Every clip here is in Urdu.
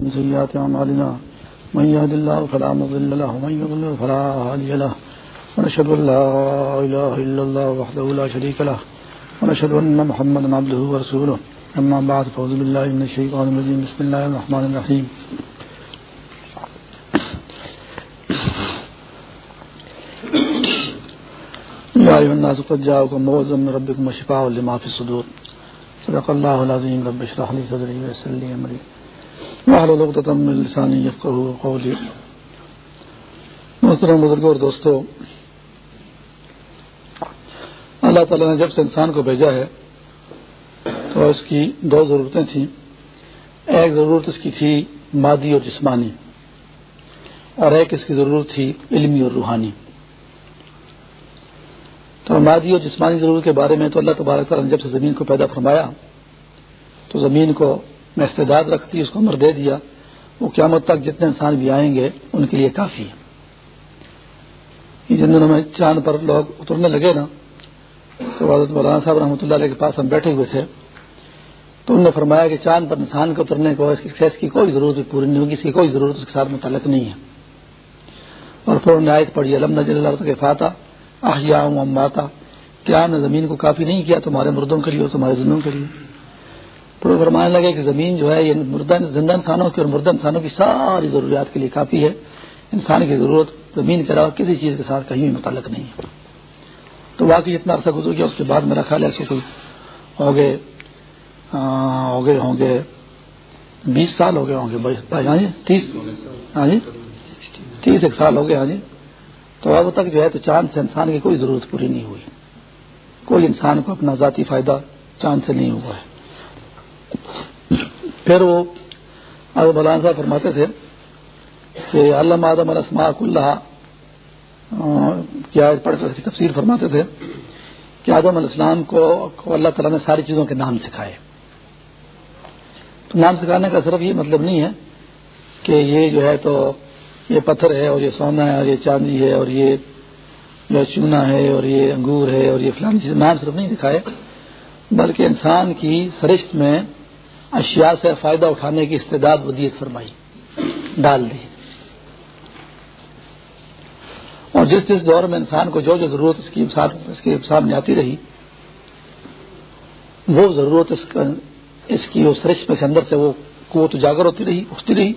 من سيئات أعمالنا من يهد الله فلا مضل له ومن يضلل فلا هادي له. ونشهد أن لا إله إلا الله وحده لا شريك له. ونشهد أن محمدا عبده ورسوله. أما بعد فأعوذ بالله من الشيطان الرجيم بسم الله الرحمن الرحيم يا أيها الناس، قد جاءكم موعظة من ربكم وشفاء لما في الصدور. صدق الله العظيم رب اشرح لي صدري ويسر لي أمري واحلل عقدة من لساني يفقهوا قولي. محترم بزرگوں اور دوستو، اللہ تعالیٰ نے جب سے انسان کو بھیجا ہے، تو اس کی دو ضرورتیں تھیں۔ ایک ضرورت اس کی تھی مادی اور جسمانی، اور ایک اس کی ضرورت تھی علمی اور روحانی۔ تو مادی اور جسمانی ضرورت کے بارے میں تو اللہ تبارک تعالیٰ نے جب سے زمین کو پیدا فرمایا، تو زمین کو میں استعداد رکھتی اس کو عمر دے دیا، وہ قیامت تک جتنے انسان بھی آئیں گے، ان کے لیے کافی ہے۔ جن دنوں میں چاند پر لوگ اترنے لگے نا، تو حضرت مولانا صاحب رحمۃ اللہ علیہ کے پاس ہم بیٹھے ہوئے تھے، تو انہوں نے فرمایا کہ چاند پر انسان کو اترنے کو، اس کی کوئی ضرورت بھی پوری نہیں ہوگی اس کی کوئی ضرورت اس کے ساتھ متعلق نہیں ہے۔ اور پھر انہوں نے آیت پڑھی علم نجل اللہ کے فاتح احیا ماتا کیا ہم نے زمین کو کافی نہیں کیا تمہارے مردوں کے لیے اور تمہارے زندوں کے لیے؟ پھر فرمانے لگے کہ زمین جو ہے یہ مردہ زندہ انسانوں کی اور مردہ انسانوں کی ساری ضروریات کے لیے کافی ہے۔ انسان کی ضرورت زمین کے علاوہ کسی چیز کے ساتھ کہیں بھی متعلق نہیں ہے۔ تو واقعی اتنا عرصہ گزر گیا، اس کے بعد میرا خیال ایسے کوئی ہو گئے ہو گئے، ہوں گے بیس سال ہو گئے ہوں گے۔ ہاں جی تیس ہاں جی تیس ایک سال ہو گئے ہاں جی۔ تو اب تک جو ہے تو چاند سے انسان کی کوئی ضرورت پوری نہیں ہوئی۔ کوئی انسان کو اپنا ذاتی فائدہ چاند سے نہیں ہوا ہے۔ پھر وہ آج مولانا صاحب فرماتے تھے کہ علامہ آدم السما اللہ کیا پڑھ کر اس کی تفسیر فرماتے تھے کہ آدم علیہ السلام کو اللہ تعالیٰ نے ساری چیزوں کے نام سکھائے۔ تو نام سکھانے کا صرف یہ مطلب نہیں ہے کہ یہ جو ہے تو یہ پتھر ہے اور یہ سونا ہے اور یہ چاندی ہے اور یہ جو چونا ہے اور یہ انگور ہے اور یہ فلانی چیز نام صرف نہیں دکھائے بلکہ انسان کی سرشت میں اشیاء سے فائدہ اٹھانے کی استعداد ودیت فرمائی۔ ڈال دی۔ اور جس جس دور میں انسان کو جو جو ضرورت اس کی اس کے سامنے آتی رہی، وہ ضرورت اس کا اس کی اس رش میں سے اندر سے وہ قوت اجاگر ہوتی رہی، اٹھتی رہی،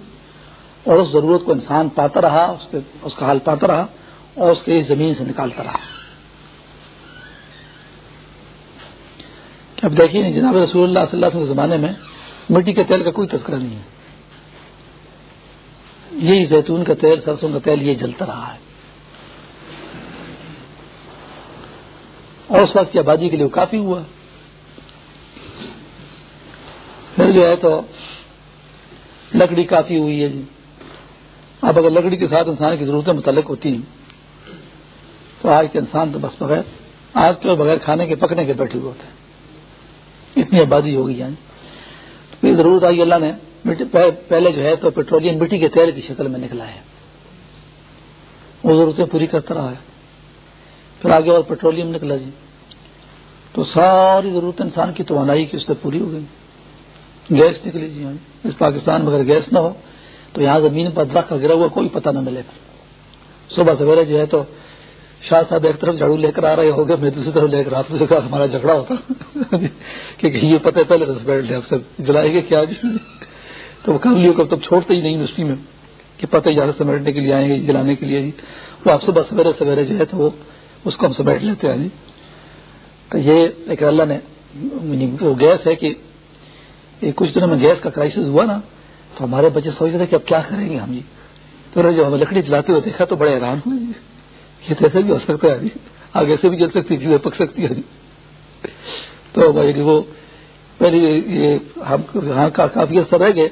اور اس ضرورت کو انسان پاتا رہا، اس کے اس کا حال پاتا رہا، اور اس کے زمین سے نکالتا رہا۔ اب دیکھیے جناب رسول اللہ صلی اللہ علیہ وسلم کے زمانے میں مٹی کے تیل کا کوئی تذکرہ نہیں ہے۔ یہی زیتون کا تیل، سرسوں کا تیل، یہ جلتا رہا ہے۔ اور اس وقت کی آبادی کے لیے وہ کافی ہوا۔ پھر جو ہے تو لکڑی کافی ہوئی ہے جی۔ اب اگر لکڑی کے ساتھ انسان کی ضرورتیں متعلق ہوتی ہیں، تو آج کے انسان تو بس بغیر، آج کے بغیر کھانے کے، پکنے کے بیٹھے ہوئے ہوتے ہیں۔ اتنی آبادی ہوگی یعنی یہ ضرورت آئی اللہ نے۔ پہلے جو ہے تو پیٹرولیم مٹی کے تیل کی شکل میں نکلا ہے۔ وہ ضرورتیں پوری کرتا رہا ہے۔ پھر آگے اور پیٹرولیم نکلا جی۔ تو ساری ضرورت انسان کی توانائی کی اس سے پوری ہو گئی۔ گیس نکلی جی ہاں۔ اس پاکستان میں اگر گیس نہ ہو تو یہاں زمین پر درخت گرا ہوا کوئی پتہ نہ ملے۔ صبح سویرے جو ہے تو شاہ صاحب ایک طرف جھاڑو لے کر آ رہے ہو گئے میں دوسری طرف لے کر آتا سے کہا ہمارا جھگڑا ہوتا۔ کہ یہ پتہ پہلے دس بیٹھ لے اکثر جلائے گے، کیا جی؟ تو وہ کابلیوں کو تب چھوڑتے ہی نہیں یونیورسٹی میں، کہ پتہ اجازت سمیٹنے کے لیے آئیں گے، جلانے کے لیے جی وہ آپ صبح سویرے سویرے جو ہے تو وہ اس کو ہم سمیٹ لیتے ہیں جی۔ تو یہ ایک اللہ نے یعنی وہ گیس ہے کہ کچھ دنوں میں گیس کا کرائسس ہوا نا، تو ہمارے بچے سوچ رہے تھے کہ اب کیا کریں گے ہم جی۔ تو جو ہم لکڑی جلاتے ہوئے دیکھا تو بڑے حیران ہوئے جی۔ جی یہ تو ایسے بھی ہو سکتا ہے جی آگے سے بھی جل سکتی چیزیں پک سکتی ہے جی تو بھائی کہ وہ پہلے یہ ہم یہاں کا کافی اثر رہ گئے۔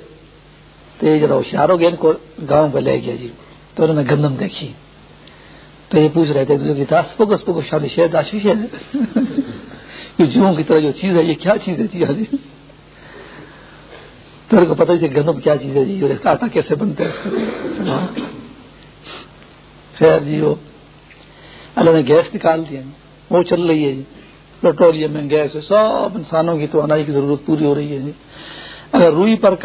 تو یہ ذرا ہوشیار ہو گیا ان کو گاؤں پہ لے گیا جی تو انہوں نے گندم دیکھی۔ تو یہ پوچھ رہے تھے پکس پکس شادی شہد آشیش ہے یہ جیوں کی طرح جو چیز ہے، یہ کیا چیز ہے جی ہاں جی تیرے کو پتہ ہی گندم کیا چیز ہے جی اور آٹا کیسے بنتے ہیں خیر جی وہ اللہ نے گیس نکال دیا وہ چل رہی ہے جی پیٹرولیم میں گیس ہے سب انسانوں کی توانائی کی ضرورت پوری ہو رہی ہے جی اگر روئی پر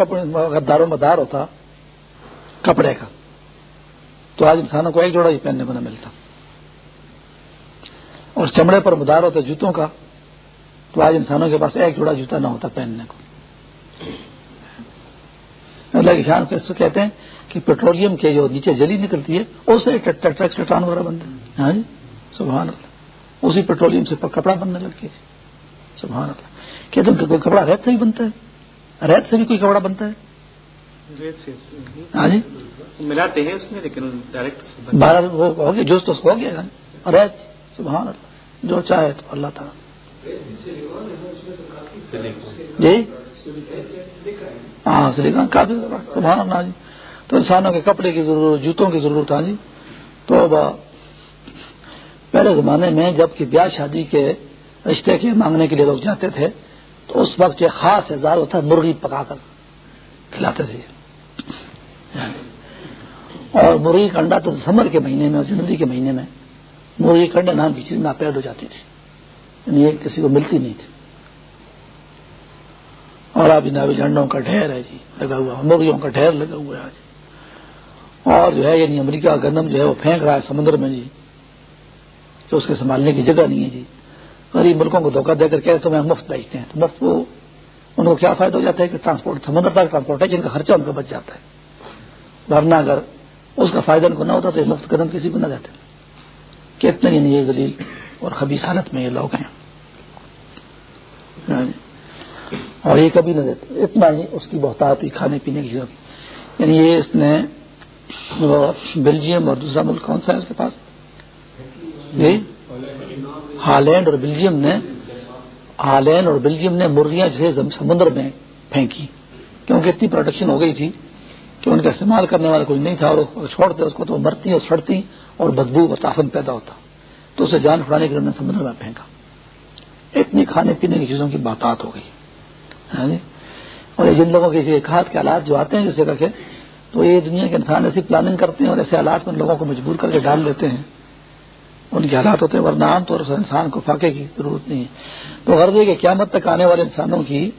داروں مدار ہوتا کپڑے کا تو آج انسانوں کو ایک جوڑا ہی پہننے کو نہ ملتا اور چمڑے پر مدار ہوتا جوتوں کا تو آج انسانوں کے پاس ایک جوڑا جوتا نہ ہوتا پہننے کو اللہ کی شان کو کہتے ہیں کہ پیٹرولیم کے جو نیچے جلی نکلتی ہے اسے چٹان وغیرہ بنتے ہیں ہاں جی سبحان اللہ۔ اسی پیٹرولیم سے کپڑا بننے لگ گیا۔ سبحان اللہ۔ ہیں کہ کوئی کپڑا ریت سے بھی بنتا ہے؟ ریت سے بھی کوئی کپڑا بنتا ہے؟ ہاں جی۔ ملاتے ہیں اس میں لیکن بارہ ہو گیا جوش تو اس کو ہو گیا۔ ریت سبحان اللہ۔ جو چاہے تو اللہ تعالیٰ۔ جی؟ ہاں سلیکان کافی سبحان اللہ جی۔ تو انسانوں کے کپڑے کی ضرورت جوتوں کی ضرورت ہے جی۔ تو پہلے زمانے میں جبکہ بیاہ شادی کے رشتے کے مانگنے کے لیے لوگ جاتے تھے، تو اس وقت جو خاص اعزاز ہوتا ہے مرغی پکا کر کھلاتے تھے۔ اور مرغی کا انڈا تو سمر کے مہینے میں اور جنوری کے مہینے میں مرغی کا انڈا نام کی چیز ناپید ہو جاتی تھی یعنی یہ کسی کو ملتی نہیں تھی۔ اور ابھی نابی جھنڈوں کا ڈھیر ہے جی لگا ہوا مرغیوں کا ڈھیر لگا ہوا ہے آج۔ اور جو ہے یعنی امریکہ کا گندم جو ہے وہ پھینک رہا ہے سمندر میں جی۔ تو اس کے سنبھالنے کی جگہ نہیں ہے جی۔ غریب ملکوں کو دھوکہ دے کر کے تو میں مفت بیچتے ہیں۔ تو مفت وہ ان کو کیا فائدہ ہو جاتا ہے کہ ٹرانسپورٹ سمندر تک ٹرانسپورٹیشن کا خرچہ ان کا بچ جاتا ہے۔ ورنہ اگر اس کا فائدہ ان کو نہ ہوتا تو یہ مفت قدم کسی کو نہ دیتے۔ کتنے یعنی یہ ذلیل اور خبیص حالت میں یہ لوگ ہیں۔ ہاں جی۔ اور یہ کبھی نہ دیتے۔ اتنا ہی اس کی بہتات ہوئی کھانے پینے کی ضرورت یعنی یہ اس نے بیلجیم اور دوسرا ملک کون سا ہے اس کے پاس؟ جی ہالینڈ اور بیلجیم نے ہالینڈ اور بیلجیم نے مرغیاں جیسے سمندر میں پھینکی۔ کیونکہ اتنی پروڈکشن ہو گئی تھی کہ ان کا استعمال کرنے والا کوئی نہیں تھا اور چھوڑتے اس کو تو مرتی اور سڑتی اور بدبو اور تافن پیدا ہوتا۔ تو اسے جان پھڑانے کے لیے سمندر میں پھینکا۔ اتنی کھانے پینے کی چیزوں کی باتات ہو گئی۔ ہاں جی؟ اور جن لوگوں کے کھاد کے حالات جو آتے ہیں جس جگہ کے، تو یہ دنیا کے انسان ایسی پلاننگ کرتے ہیں اور ایسے حالات میں لوگوں کو مجبور کر کے ڈال دیتے ہیں۔ ان کے حالات ہوتے ہیں، ورنہ عام طور سے انسان کو فاقے کی ضرورت نہیں ہے۔ تو غرض ہے کہ قیامت تک آنے والے انسانوں کی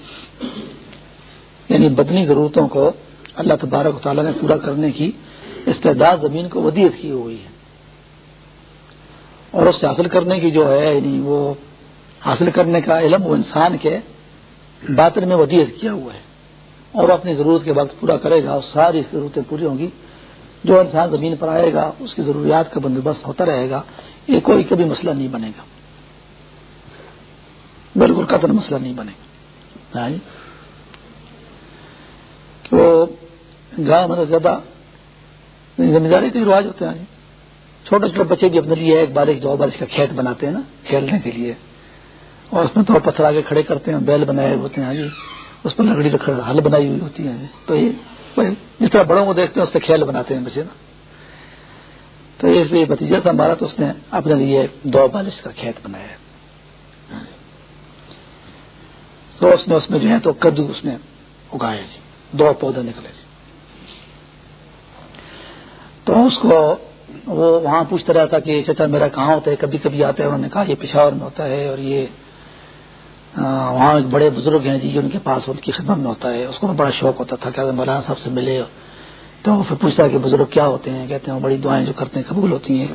یعنی بدنی ضرورتوں کو اللہ تبارک و تعالیٰ نے پورا کرنے کی استعداد زمین کو ودیت کی ہوئی ہے۔ اور اس سے حاصل کرنے کی جو ہے یعنی وہ حاصل کرنے کا علم وہ انسان کے باطن میں ودیت کیا ہوا ہے۔ اور اپنی ضرورت کے وقت پورا کرے گا، اور ساری ضرورتیں پوری ہوں گی۔ جو انسان زمین پر آئے گا، اس کی ضروریات کا بندوبست ہوتا رہے گا۔ یہ کوئی کبھی مسئلہ نہیں بنے گا۔ بالکل قطر مسئلہ نہیں بنے گا۔ ہاں جی؟ گاؤں میں زیادہ زمینداری کے رواج ہوتے ہیں۔ جی۔ چھوٹے چھوٹے بچے بھی اپنے لیے ایک بارش دو بارش کا کھیت بناتے ہیں نا، کھیلنے کے لیے۔ اور اس میں دو پتھر آگے کھڑے کرتے ہیں، بیل بنائے ہوتے ہیں جی اس پر لکڑی رکھ ہل بنائی ہوئی ہوتی ہے تو یہ جس طرح بڑوں کو دیکھتے ہیں، اس سے کھیل بناتے ہیں بچے نا۔ تو اس لیے بتیجا تھا ہمارا تو اس نے اپنے لیے دو بالش کا کھیت بنایا۔ تو اس نے اس میں جو ہے تو کدو اس نے اگایا جی دو پودے نکلے جی۔ تو اس کو وہ وہاں پوچھتا رہتا کہ چچا میرا کہاں ہوتا ہے؟ کبھی کبھی آتے ہیں انہوں نے کہا یہ پشاور میں ہوتا ہے اور یہ وہاں ایک بڑے بزرگ ہیں جی ان کے پاس ان کی خدمت میں ہوتا ہے۔ اس کو بڑا شوق ہوتا تھا کہ مولانا صاحب سے ملے تو پھر پوچھتا ہے کہ بزرگ کیا ہوتے ہیں؟ کہتے ہیں، وہ بڑی دعائیں جو کرتے ہیں، قبول ہوتی ہیں،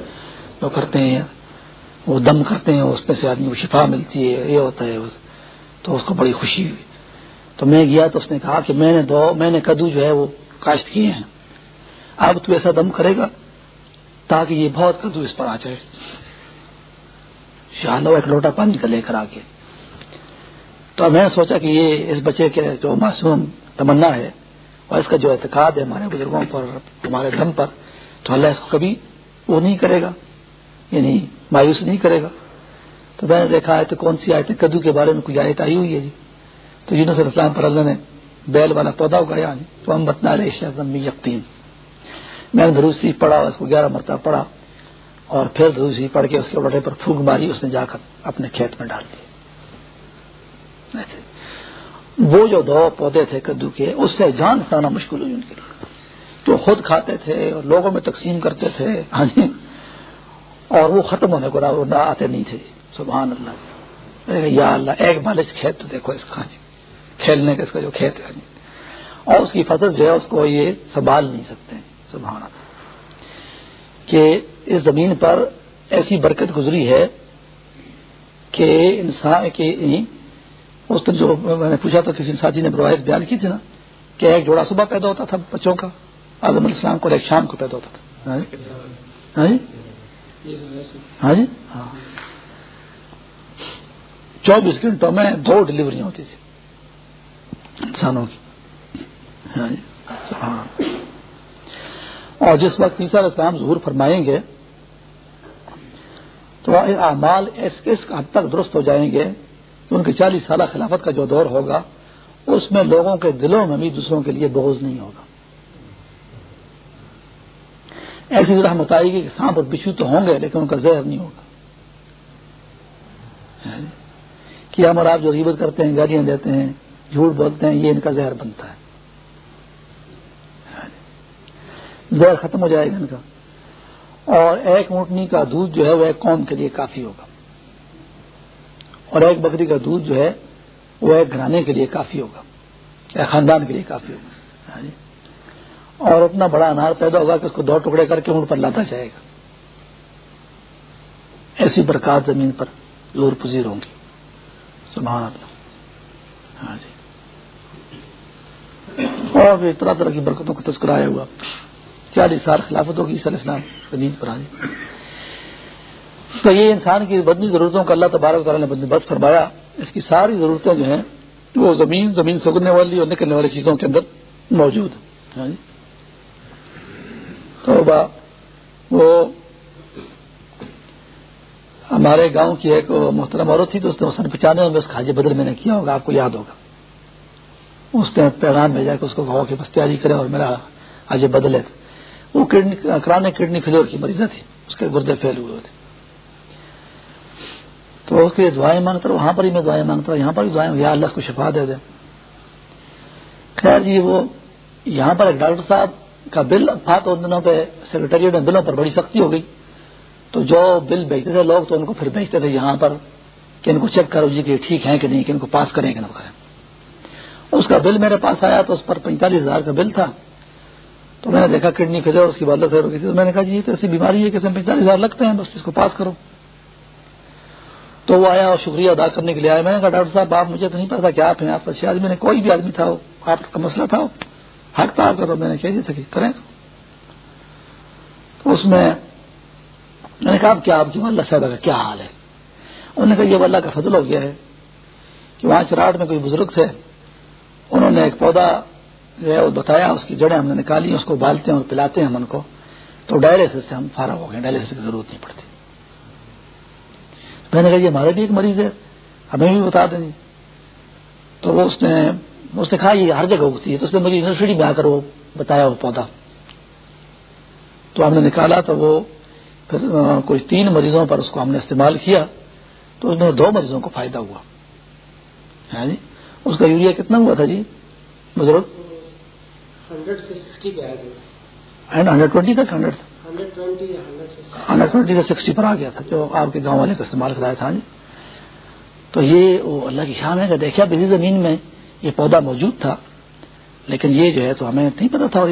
جو کرتے ہیں، وہ دم کرتے ہیں، اس پہ سے آدمی کو شفا ملتی ہے، یہ ہوتا ہے تو اس کو بڑی خوشی ہوئی۔ تو میں گیا تو اس نے کہا کہ میں نے دو، میں نے کدو جو ہے وہ کاشت کیے ہیں۔ اب تو ایسا دم کرے گا تاکہ یہ بہت کدو اس پر آ جائے۔ شاہ ایک لوٹا پانی کا لے کر آ کے تو میں نے سوچا کہ یہ اس بچے کے جو معصوم تمنا ہے اور اس کا جو اعتقاد ہے ہمارے بزرگوں پر ہمارے دم پر، تو اللہ اس کو کبھی وہ نہیں کرے گا یعنی مایوس نہیں کرے گا۔ تو میں نے دیکھا ہے تو کون سی آیتیں کدو کے بارے میں کوئی آیت آئی ہوئی ہے جی؟ تو یونس علیہ السلام پر اللہ نے بیل والا پودا اگایا جی تو ہم بتنا رہے یقین۔ میں نے دروسی پڑھا، اس کو گیارہ مرتبہ پڑھا اور پھر دروسی پڑھ کے اس کے بڑے پر پھونک ماری، اس نے جا کر اپنے کھیت میں ڈال دی۔ وہ جو دو پودے تھے کدو کے، اس سے جان پانا مشکل ہوئی ان کے لیے۔ جو خود کھاتے تھے اور لوگوں میں تقسیم کرتے تھے۔ ہاں جی۔ اور وہ ختم ہونے کو نہ آتے نہیں تھے۔ سبحان اللہ۔ یا اللہ، ایک بالش کھیت تو دیکھو اس کا۔ جی کھیلنے کا اس کا جو کھیت ہے۔ جی اور اس کی فصل جو ہے، اس کو یہ سنبھال نہیں سکتے۔ سبحان اللہ۔ کہ اس زمین پر ایسی برکت گزری ہے کہ انسان کے اس دن جو میں نے پوچھا تو کسی ساتھی جی نے روایت بیان کی تھی نا کہ ایک جوڑا صبح پیدا ہوتا تھا بچوں کا اعظم السلام کو ایک شام کو پیدا ہوتا تھا۔ ہاں جی؟ ہاں جی, ہاں, جی؟ ہاں۔ چوبیس گھنٹوں میں دو ڈلیوریاں ہوتی تھی انسانوں کی۔ ہاں جی؟ ہاں۔ اور جس وقت تیسرا اسلام ظہور فرمائیں گے تو اعمال اس حد تک درست ہو جائیں گے ان کی چالیس سالہ خلافت کا جو دور ہوگا، اس میں لوگوں کے دلوں میں بھی دوسروں کے لیے بوجھ نہیں ہوگا۔ ایسی طرح آئے گی کہ سانپ اور بچھو تو ہوں گے، لیکن ان کا زہر نہیں ہوگا۔ کہ ہم اور آپ جو غیبت کرتے ہیں گاڑیاں دیتے ہیں، جھوٹ بولتے ہیں، یہ ان کا زہر بنتا ہے۔ زہر ختم ہو جائے گا ان کا۔ اور ایک اونٹنی کا دودھ جو ہے، وہ ایک قوم کے لیے کافی ہوگا۔ اور ایک بکری کا دودھ جو ہے، وہ ایک گھرانے کے لیے کافی ہوگا۔ ایک خاندان کے لیے کافی ہوگا۔ ہاں جی۔ اور اتنا بڑا انار پیدا ہوگا کہ اس کو دو ٹکڑے کر کے اونٹ پر لاتا جائے گا۔ ایسی برکات زمین پر زور پذیر ہوں گی۔ سبحان اللہ۔ ہاں جی۔ اور بھی طرح طرح کی برکتوں کو تذکرایا ہوا۔ چالیس سال خلافت ہوگی صلی اسلام زمین پر آج تو یہ انسان کی بدنی ضرورتوں کا اللہ تبارک تعالیٰ نے بندوبست فرمایا۔ اس کی ساری ضرورتیں جو ہیں، وہ زمین زمین سے اگنے والی اور نکلنے والی چیزوں کے اندر موجود ہیں۔ ہاں جی۔ تو با وہ ہمارے گاؤں کی ایک محترم عورت تھی، تو اس نے سن پچانے میں اس کا حاجی بدل میں نے کیا ہوگا، آپ کو یاد ہوگا۔ اس نے پیغام بھیجا کہ اس کو گاؤں کی بس تیاری کرے اور میرا حاجی بدلے وہ کرانے کڈنی فیلور کی مریضہ تھی، اس کے گردے فیل ہوئے تھے۔ تو اس کے دعائیں مانگتا رہا وہاں پر ہی میں دعائیں مانگتا رہا یہاں پر بھی دعائیں یا اللہ کو شفا دے دے۔ خیر جی وہ یہاں پر ایک ڈاکٹر صاحب کا بل تھا تو ان دنوں پہ سیکرٹریٹ میں بلوں پر بڑی سختی ہو گئی۔ تو جو بل بھیجتے تھے لوگ تو ان کو پھر بھیجتے تھے یہاں پر کہ ان کو چیک کرو جی کہ ٹھیک ہے کہ نہیں، کہ ان کو پاس کریں کہ نہ کریں۔ اس کا بل میرے پاس آیا تو اس پر پینتالیس ہزار کا بل تھا۔ تو میں نے دیکھا کڈنی فیلر اس کی والدہ سے میں نے کہا جی تو ایسی بیماری ہے کہ پینتالیس ہزار لگتے ہیں، بس اس کو پاس کرو۔ تو وہ آیا اور شکریہ ادا کرنے کے لیے آیا۔ میں نے کہا، ڈاکٹر صاحب، آپ مجھے تو نہیں پتا کہ آپ ہیں، آپ اچھے آدمی نے کوئی بھی آدمی تھا، آپ کا مسئلہ تھا۔ حق تھا آپ کا تو میں نے کہہ دیا تھا کہ کریں تو۔ اس میں میں نے کہا کیا آپ جو جی اللہ صاحب کا کیا حال ہے؟ انہوں نے کہا، یہ اللہ کا فضل ہو گیا ہے کہ وہاں چراٹ میں کوئی بزرگ تھے۔ انہوں نے ایک پودا جو ہے، وہ بتایا، اس کی جڑیں ہم نے نکالی، اس کو بالتے ہیں اور پلاتے ہیں ہم ان کو۔ تو ڈائلسس سے ہم فارغ ہو گئے ڈائلسس کی ضرورت نہیں پڑتی۔ میں نے کہا یہ ہمارے بھی ایک مریض ہے ہمیں بھی بتا دیں تو وہ اس نے اس نے کہا یہ ہر جگہ اگتی ہے. تو اس نے مجھے یونیورسٹی میں آ کر وہ بتایا وہ پودا۔ تو ہم نے نکالا تو وہ پھر کچھ تین مریضوں پر اس کو ہم نے استعمال کیا۔ تو اس میں دو مریضوں کو فائدہ ہوا۔ ہے ہاں جی؟ اس کا یوریا کتنا ہوا تھا جی؟ بزرگ؟ ہنڈریڈ ٹوینٹی تک ہنڈریڈ ہنڈریڈ ٹوینٹی سے سکسٹی پر آ گیا تھا، جو آپ کے گاؤں والے کا استعمال کرایا تھا جی تو یہ وہ اللہ کی شام ہے کہ دیکھا بزی زمین میں یہ پودا موجود تھا، لیکن یہ جو ہے تو ہمیں نہیں پتا تھا۔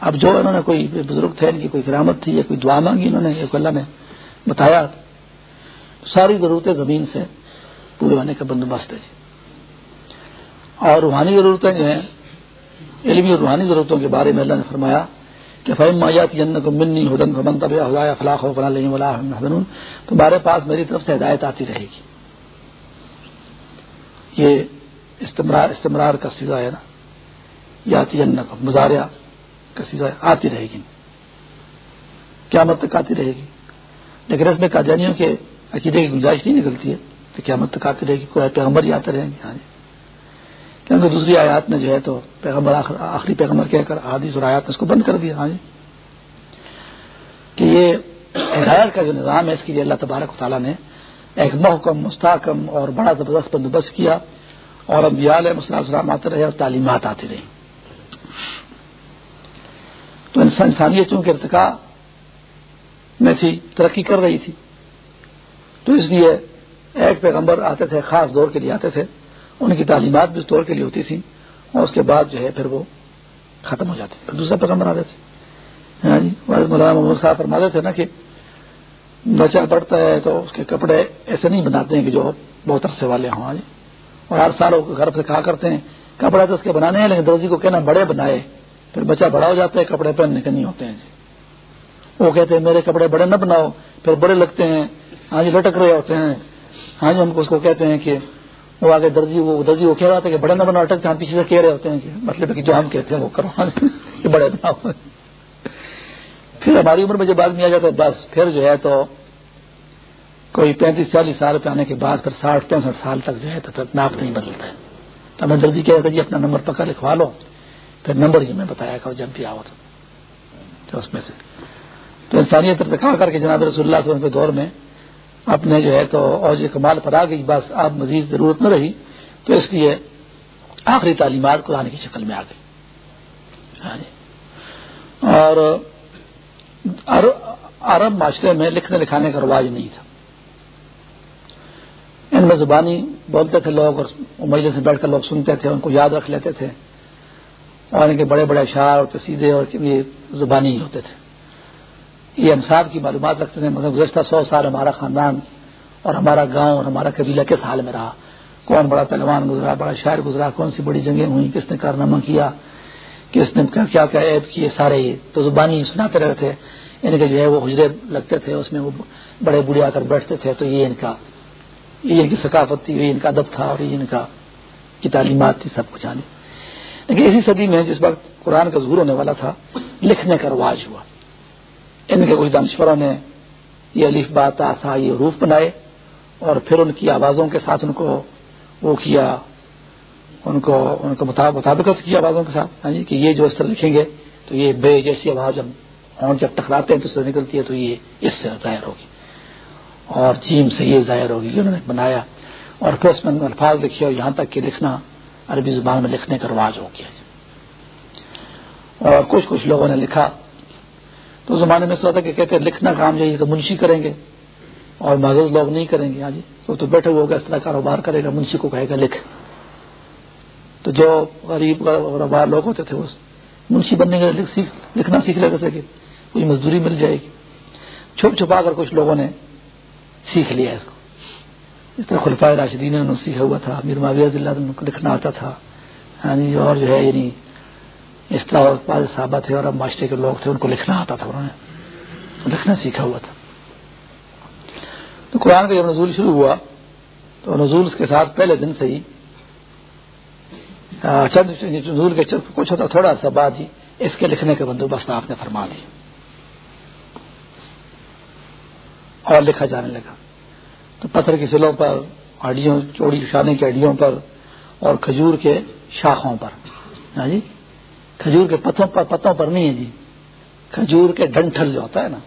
اب جو انہوں نے کوئی بزرگ تھے، ان کی کوئی کرامت تھی، یا کوئی دعا مانگی انہوں نے اللہ نے بتایا ساری ضرورتیں زمین سے پورے ہونے کا بندوبست ہے۔ جی اور روحانی ضرورتیں جو ہیں، علمی اور روحانی ضرورتوں کے بارے میں اللہ نے فرمایا کہ فہم مایات جن کو منی ہدن فمن طب ہدایا فلاح ہو فلاں حسن تمہارے پاس میری طرف سے ہدایت آتی رہے گی۔ یہ استمرار استمرار کا سیزا ہے نا۔ یاتی جن کو مزاریا کا سیزا آتی رہے گی۔ قیامت تک آتی رہے گی۔ لیکن اس میں قادیانیوں کے عقیدے کی گنجائش نہیں نکلتی ہے۔ تو قیامت تک آتی رہے گی، کوئی پیغمبر ہی آتے رہیں گے۔ ہاں جی۔ کیونکہ دوسری آیات میں جو ہے تو پیغمبر آخری پیغمبر کہہ کر حادث اور آیات نے اس کو بند کر دیا۔ ہاں جی۔ کہ یہ ہدایت کا جو نظام ہے، اس کے لیے اللہ تبارک و تعالیٰ نے ایک محکم، مستحکم اور بڑا زبردست بندوبست کیا اور اب علیہ مسلم آتے رہے اور تعلیمات آتی رہی۔ تو انسانیت چونکہ ارتقا میں تھی، ترقی کر رہی تھی، تو اس لیے ایک پیغمبر آتے تھے، خاص دور کے لیے آتے تھے۔ ان کی تعلیمات بھی اس طور کے لیے ہوتی تھیں اور اس کے بعد جو ہے پھر وہ ختم ہو جاتے پھر دوسرا پیغام بنا دیتے ہاں جی مولانا محمد صاحب فرما دیتے نا کہ بچہ بڑھتا ہے تو اس کے کپڑے ایسے نہیں بناتے ہیں کہ جو بہت عرصے والے ہوں۔ ہاں جی اور ہر سال گھر سے کہا کرتے ہیں۔ کپڑے تو اس کے بنانے ہیں، لیکن درزی کو کہنا بڑے بنائے۔ پھر بچہ بڑا ہو جاتا ہے، کپڑے پہننے کے نہیں ہوتے ہیں جی۔ وہ کہتے ہیں، میرے کپڑے بڑے نہ بناؤ، پھر بڑے لگتے ہیں۔ ہاں جی لٹک رہے ہوتے ہیں۔ ہاں جی ہم اس کو کہتے ہیں کہ وہ آگے درجی وہ درجی وہ کہہ رہا تھا کہ بڑے نہ بنا اٹکتے ہم پیچھے سے کہہ رہے ہوتے ہیں کہ مطلب کہ جو ہم کہتے ہیں وہ کرو۔ کہ بڑے بناؤ پھر ہماری عمر میں جب آدمی آ جاتا ہے، بس پھر جو ہے تو کوئی پینتیس چالیس سال پہ آنے کے بعد پھر ساٹھ پینسٹھ سال تک جو ہے تو پھر ناپ نہیں بدلتا ہے۔ تو ہمیں درجی کہہ رہا جی اپنا نمبر پکا لکھوا لو، پھر نمبر ہی میں بتایا کرو جب بھی آؤ تو اس میں سے۔ تو انسانیت دکھا کر کے جناب رسول اللہ صلی اللہ علیہ وسلم کے دور میں اپنے جو ہے تو اور یہ کمال پر آ گئی، بس اب مزید ضرورت نہ رہی۔ تو اس لیے آخری تعلیمات قرآن کی شکل میں آ گئی۔ ہاں جی۔ اور عرب معاشرے میں لکھنے لکھانے کا رواج نہیں تھا۔ ان میں زبانی بولتے تھے لوگ اور مجھے سے بیٹھ کر لوگ سنتے تھے، ان کو یاد رکھ لیتے تھے۔ اور ان کے بڑے بڑے اشعار اور تصیدے اور یہ زبانی ہی ہوتے تھے۔ یہ انصاف کی معلومات رکھتے تھے، مگر گزشتہ سو سال ہمارا خاندان اور ہمارا گاؤں اور ہمارا قبیلہ کس حال میں رہا؟ کون بڑا پہلوان گزرا، بڑا شاعر گزرا، کون سی بڑی جنگیں ہوئی کس نے کارنامہ کیا، کس نے کیا کیا عیب کیے سارے، تو زبانی سناتے رہتے تھے۔ ان کے جو ہے وہ حجرے لگتے تھے، اس میں وہ بڑے بوڑھے آ کر بیٹھتے تھے، تو یہ ان کا یہ ان کی ثقافت تھی، یہ ان کا ادب تھا اور یہ ان کا کی تعلیمات تھی، سب کچھ آنے لیکن اسی صدی میں جس وقت قرآن کا ظہور ہونے والا تھا، لکھنے کا رواج ہوا۔ ان کے کچھ دانشوروں نے یہ الف بات آسا یہ روف بنائے اور پھر ان کی آوازوں کے ساتھ ان کو وہ کیا، ان کو ان کو مطابقت کی آوازوں کے ساتھ ہاں جی کہ یہ جو اس طرح لکھیں گے تو یہ بے جیسی آواز ہم ہم جب ٹکراتے ہیں تو اس طرح نکلتی ہے تو یہ اس سے ظاہر ہوگی اور چیم سے یہ ظاہر ہوگی کہ انہوں نے بنایا اور پھر اس میں الفاظ لکھے اور یہاں تک کہ لکھنا عربی زبان میں لکھنے کا رواج ہو گیا اور کچھ کچھ لوگوں نے لکھا تو زمانے میں سوچا کہ کہتے ہیں لکھنا کام جو ہے تو منشی کریں گے اور معذر لوگ نہیں کریں گے ہاں جی؟ وہ تو بیٹھے ہوگا، اس طرح کاروبار کرے گا، منشی کو کہے گا لکھ۔ تو جو غریب کاروبار لوگ ہوتے تھے، وہ منشی بننے کے لیے لکھنا سیکھ لیتے تھے کہ کوئی مزدوری مل جائے گی۔ چھپ چھپا کر کچھ لوگوں نے سیکھ لیا اس کو۔ اس طرح خلفائے راشدین نے سیکھا ہوا تھا میر معاویہ اللہ لکھنا آتا تھا ہاں جی؟ اور جو ہے یعنی اس طرح صحابہ تھے اور اب معاشرے کے لوگ تھے، ان کو لکھنا آتا تھا، انہوں نے لکھنا سیکھا ہوا تھا۔ تو قرآن کا جب نزول شروع ہوا، تو نزول کے ساتھ پہلے دن سے ہی چند نزول کے کچھ ہوتا تھوڑا سا بعد ہی اس کے لکھنے کا بندوبست آپ نے فرما دیا اور لکھا جانے لگا۔ تو پتھر کی سلوں پر، ہڈیوں، چوڑی شانے کی ہڈیوں پر اور کھجور کے شاخوں پر۔ ہاں جی؟ کھجور کے پتوں پر پتوں پر نہیں ہے جی۔ کھجور کے ڈنٹل جو ہوتا ہے نا۔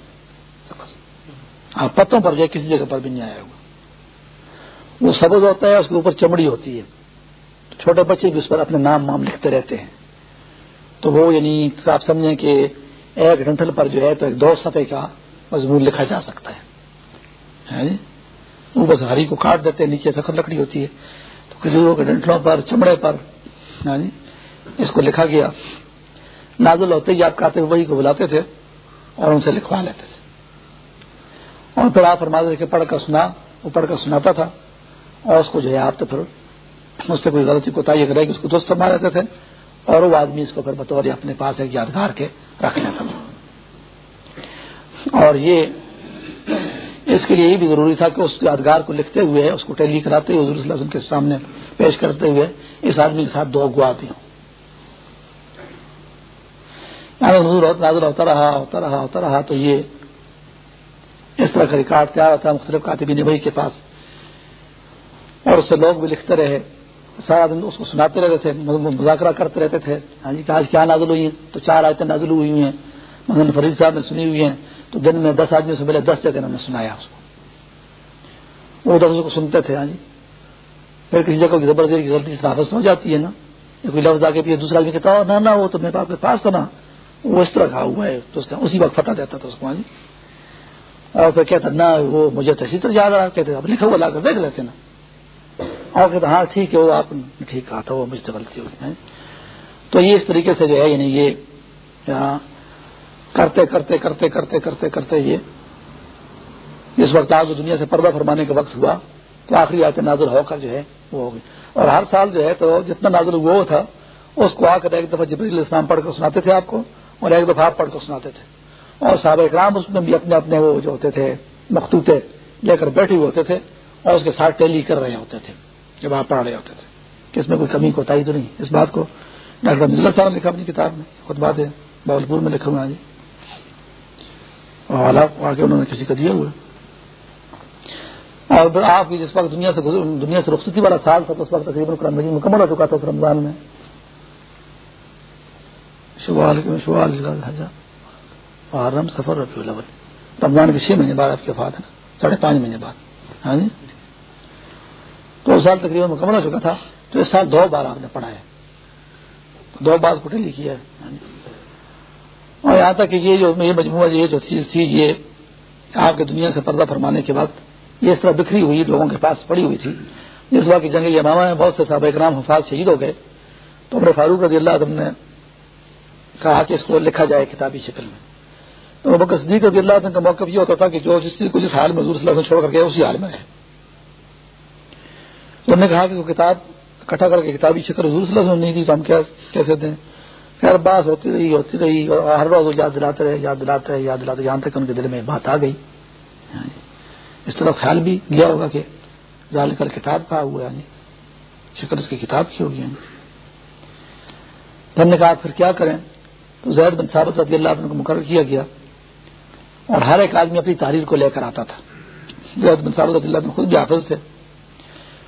ہاں پتوں پر جو کسی جگہ پر بھی نہیں آیا ہوگا۔ وہ سبز ہوتا ہے، اس کے اوپر چمڑی ہوتی ہے۔ چھوٹے بچے بھی اس پر اپنے نام وام لکھتے رہتے ہیں۔ تو وہ یعنی آپ سمجھیں کہ ایک ڈنٹل پر جو ہے تو ایک دو صفحے کا مضمون لکھا جا سکتا ہے۔ جی؟ وہ بس ہری کو کاٹ دیتے ہیں، نیچے سخت لکڑی ہوتی ہے۔ تو کھجوروں کے ڈنٹلوں پر، چمڑے پر۔ ہاں جی؟ اس کو لکھا گیا۔ نازل ہوتے ہی آپ کہتے وہی کو بلاتے تھے اور ان سے لکھوا لیتے تھے۔ اور پھر آپ فرماتے کہ پڑھ کر سنا، وہ پڑھ کر سناتا تھا۔ اور اس کو جو ہے، آپ تو پھر اس سے کوئی غلطی کو تعیق رہے گی اس کو دوست فرما لیتے تھے۔ اور وہ آدمی اس کو پھر بطور اپنے پاس ایک یادگار کے رکھ لیتا تھا۔ اور یہ اس کے لیے یہ بھی ضروری تھا کہ اس یادگار کو لکھتے ہوئے، اس کو ٹیلی کراتے ہوئے، حضور صلی اللہ علیہ وسلم کے سامنے پیش کرتے ہوئے اس آدمی کے ساتھ دو گوا بھی ہوں حضور نازل ہوتا رہا ہوتا رہا ہوتا رہا تو یہ اس طرح کا ریکارڈ تیار ہوتا ہے مختلف کاتبی نبئی کے پاس۔ اور اس سے لوگ بھی لکھتے رہے۔ سارا دن اس کو سناتے رہتے تھے مذاکرہ کرتے رہتے تھے۔ ہاں جی آج کیا نازل ہوئی ہیں؟ تو چار آیتیں نازل ہوئی ہوئی ہیں۔ مدن فرید صاحب نے سنی ہوئی ہیں۔ تو دن میں دس آدمی سے ملے دس جگہ نے سنایا اس کو۔ وہ دس کو سنتے تھے ہاں جی۔ پھر کسی جگہ کی زبردستی کی غلطی سے ہو جاتی ہے نا۔ کوئی لفظ آ کے بھی دوسرا آدمی کہتا نہ نہ، وہ تو میرے باپ کے پاس تھا نا۔ وہ اس طرح کھا ہوا ہے، تو اسی وقت فتح دیتا تھا اس کو جی۔ اور پھر کہتا، نہ، وہ مجھے تو اسی طرح یاد رہا۔ کہتے، اب لکھا ہوا لا کر دیکھ لیتے نا۔ اور کہتے ہاں ٹھیک ہے، وہ آپ نے ٹھیک کہا تھا، وہ مجھ سے غلطی ہوگی تو یہ اس طریقے سے جو ہے یعنی یہ کرتے کرتے کرتے کرتے کرتے کرتے یہ جس وقت آپ دنیا سے پردہ فرمانے کا وقت ہوا۔ تو آخری آتے نازل ہو کر جو ہے، وہ ہو گئی۔ اور ہر سال جو ہے، تو جتنا نازل وہ تھا، اس کو آ کر ایک دفعہ جبریل اسلام پڑھ کر سناتے تھے آپ کو۔ اور ایک دفعہ آپ پڑھ کر سناتے تھے۔ اور صحابہ اکرام اس میں بھی اپنے اپنے وہ جو ہوتے تھے مختوطے لے کر بیٹھے ہوئے ہوتے تھے اور اس کے ساتھ ٹیلی کر رہے ہوتے تھے، جب آپ پڑھ رہے ہوتے تھے۔ کہ اس میں کوئی کمی کوتا تو نہیں۔ اس بات کو ڈاکٹر عبداللہ صاحب نے لکھا اپنی کتاب میں، خود بات ہے باولپور میں لکھا ہوا جی۔ اور آگے انہوں نے کسی کا دیا ہوا اور آپ کی جس وقت دنیا سے دنیا سے رخصتی والا سال تھا، تو اس وقت تقریباً قرآن مجید مکمل ہو چکا تھا اس رمضان میں۔ شوال شوال محرم سفر رفیع الاول۔ رمضان کے چھ مہینے بعد آپ کی وفات ہے نا ساڑھے پانچ مہینے بعد۔ ہاں جی؟ تو سال تقریباً مکمل ہو چکا تھا تو اس سال دو بار آپ نے پڑھا ہے۔ دو بار کٹے لکھی ہے۔ ہاں جی۔ اور یہاں تک کہ یہ جو یہ مجموعہ یہ جو چیز تھی یہ آپ کے دنیا سے پردہ فرمانے کے بعد یہ اس طرح بکھری ہوئی لوگوں کے پاس پڑی ہوئی تھی۔ جس وقت جنگ یمامہ میں بہت سے صحابہ اکرام حفاظ شہید ہو گئے۔ تو عمر فاروق رضی اللہ عنہ نے کہا کہ اس کو لکھا جائے کتابی شکل میں۔ تو بکر صدیق رضی اللہ عنہ کا موقف یہ ہوتا تھا کہ جو جس چیز کو جس حال میں حضور صلی اللہ علیہ وسلم چھوڑ کر گئے، اسی حال میں رہے۔ انہوں نے کہا کہ وہ کتاب اکٹھا کر کے کتابی شکل حضور صلی اللہ علیہ وسلم نہیں دی، تو ہم کیا کیسے دیں؟ خیر باس ہوتی رہی ہوتی رہی، اور ہر روز وہ یاد دلاتے رہے، یاد دلاتے رہے، یاد دلاتے یہاں تک ان کے دل میں بات آ گئی۔ یعنی اس طرح خیال بھی گیا ہوگا کہ ظال کر کتاب کا ہوا یعنی شکر اس کی کتاب کی ہوگی یعنی۔ ہم نے کہا پھر کیا کریں؟ تو زید بن ثابت رضی اللہ عنہ کو مقرر کیا گیا اور ہر ایک آدمی اپنی تحریر کو لے کر آتا تھا۔ زید بن ثابت رضی اللہ عنہ خود بھی حافظ تھے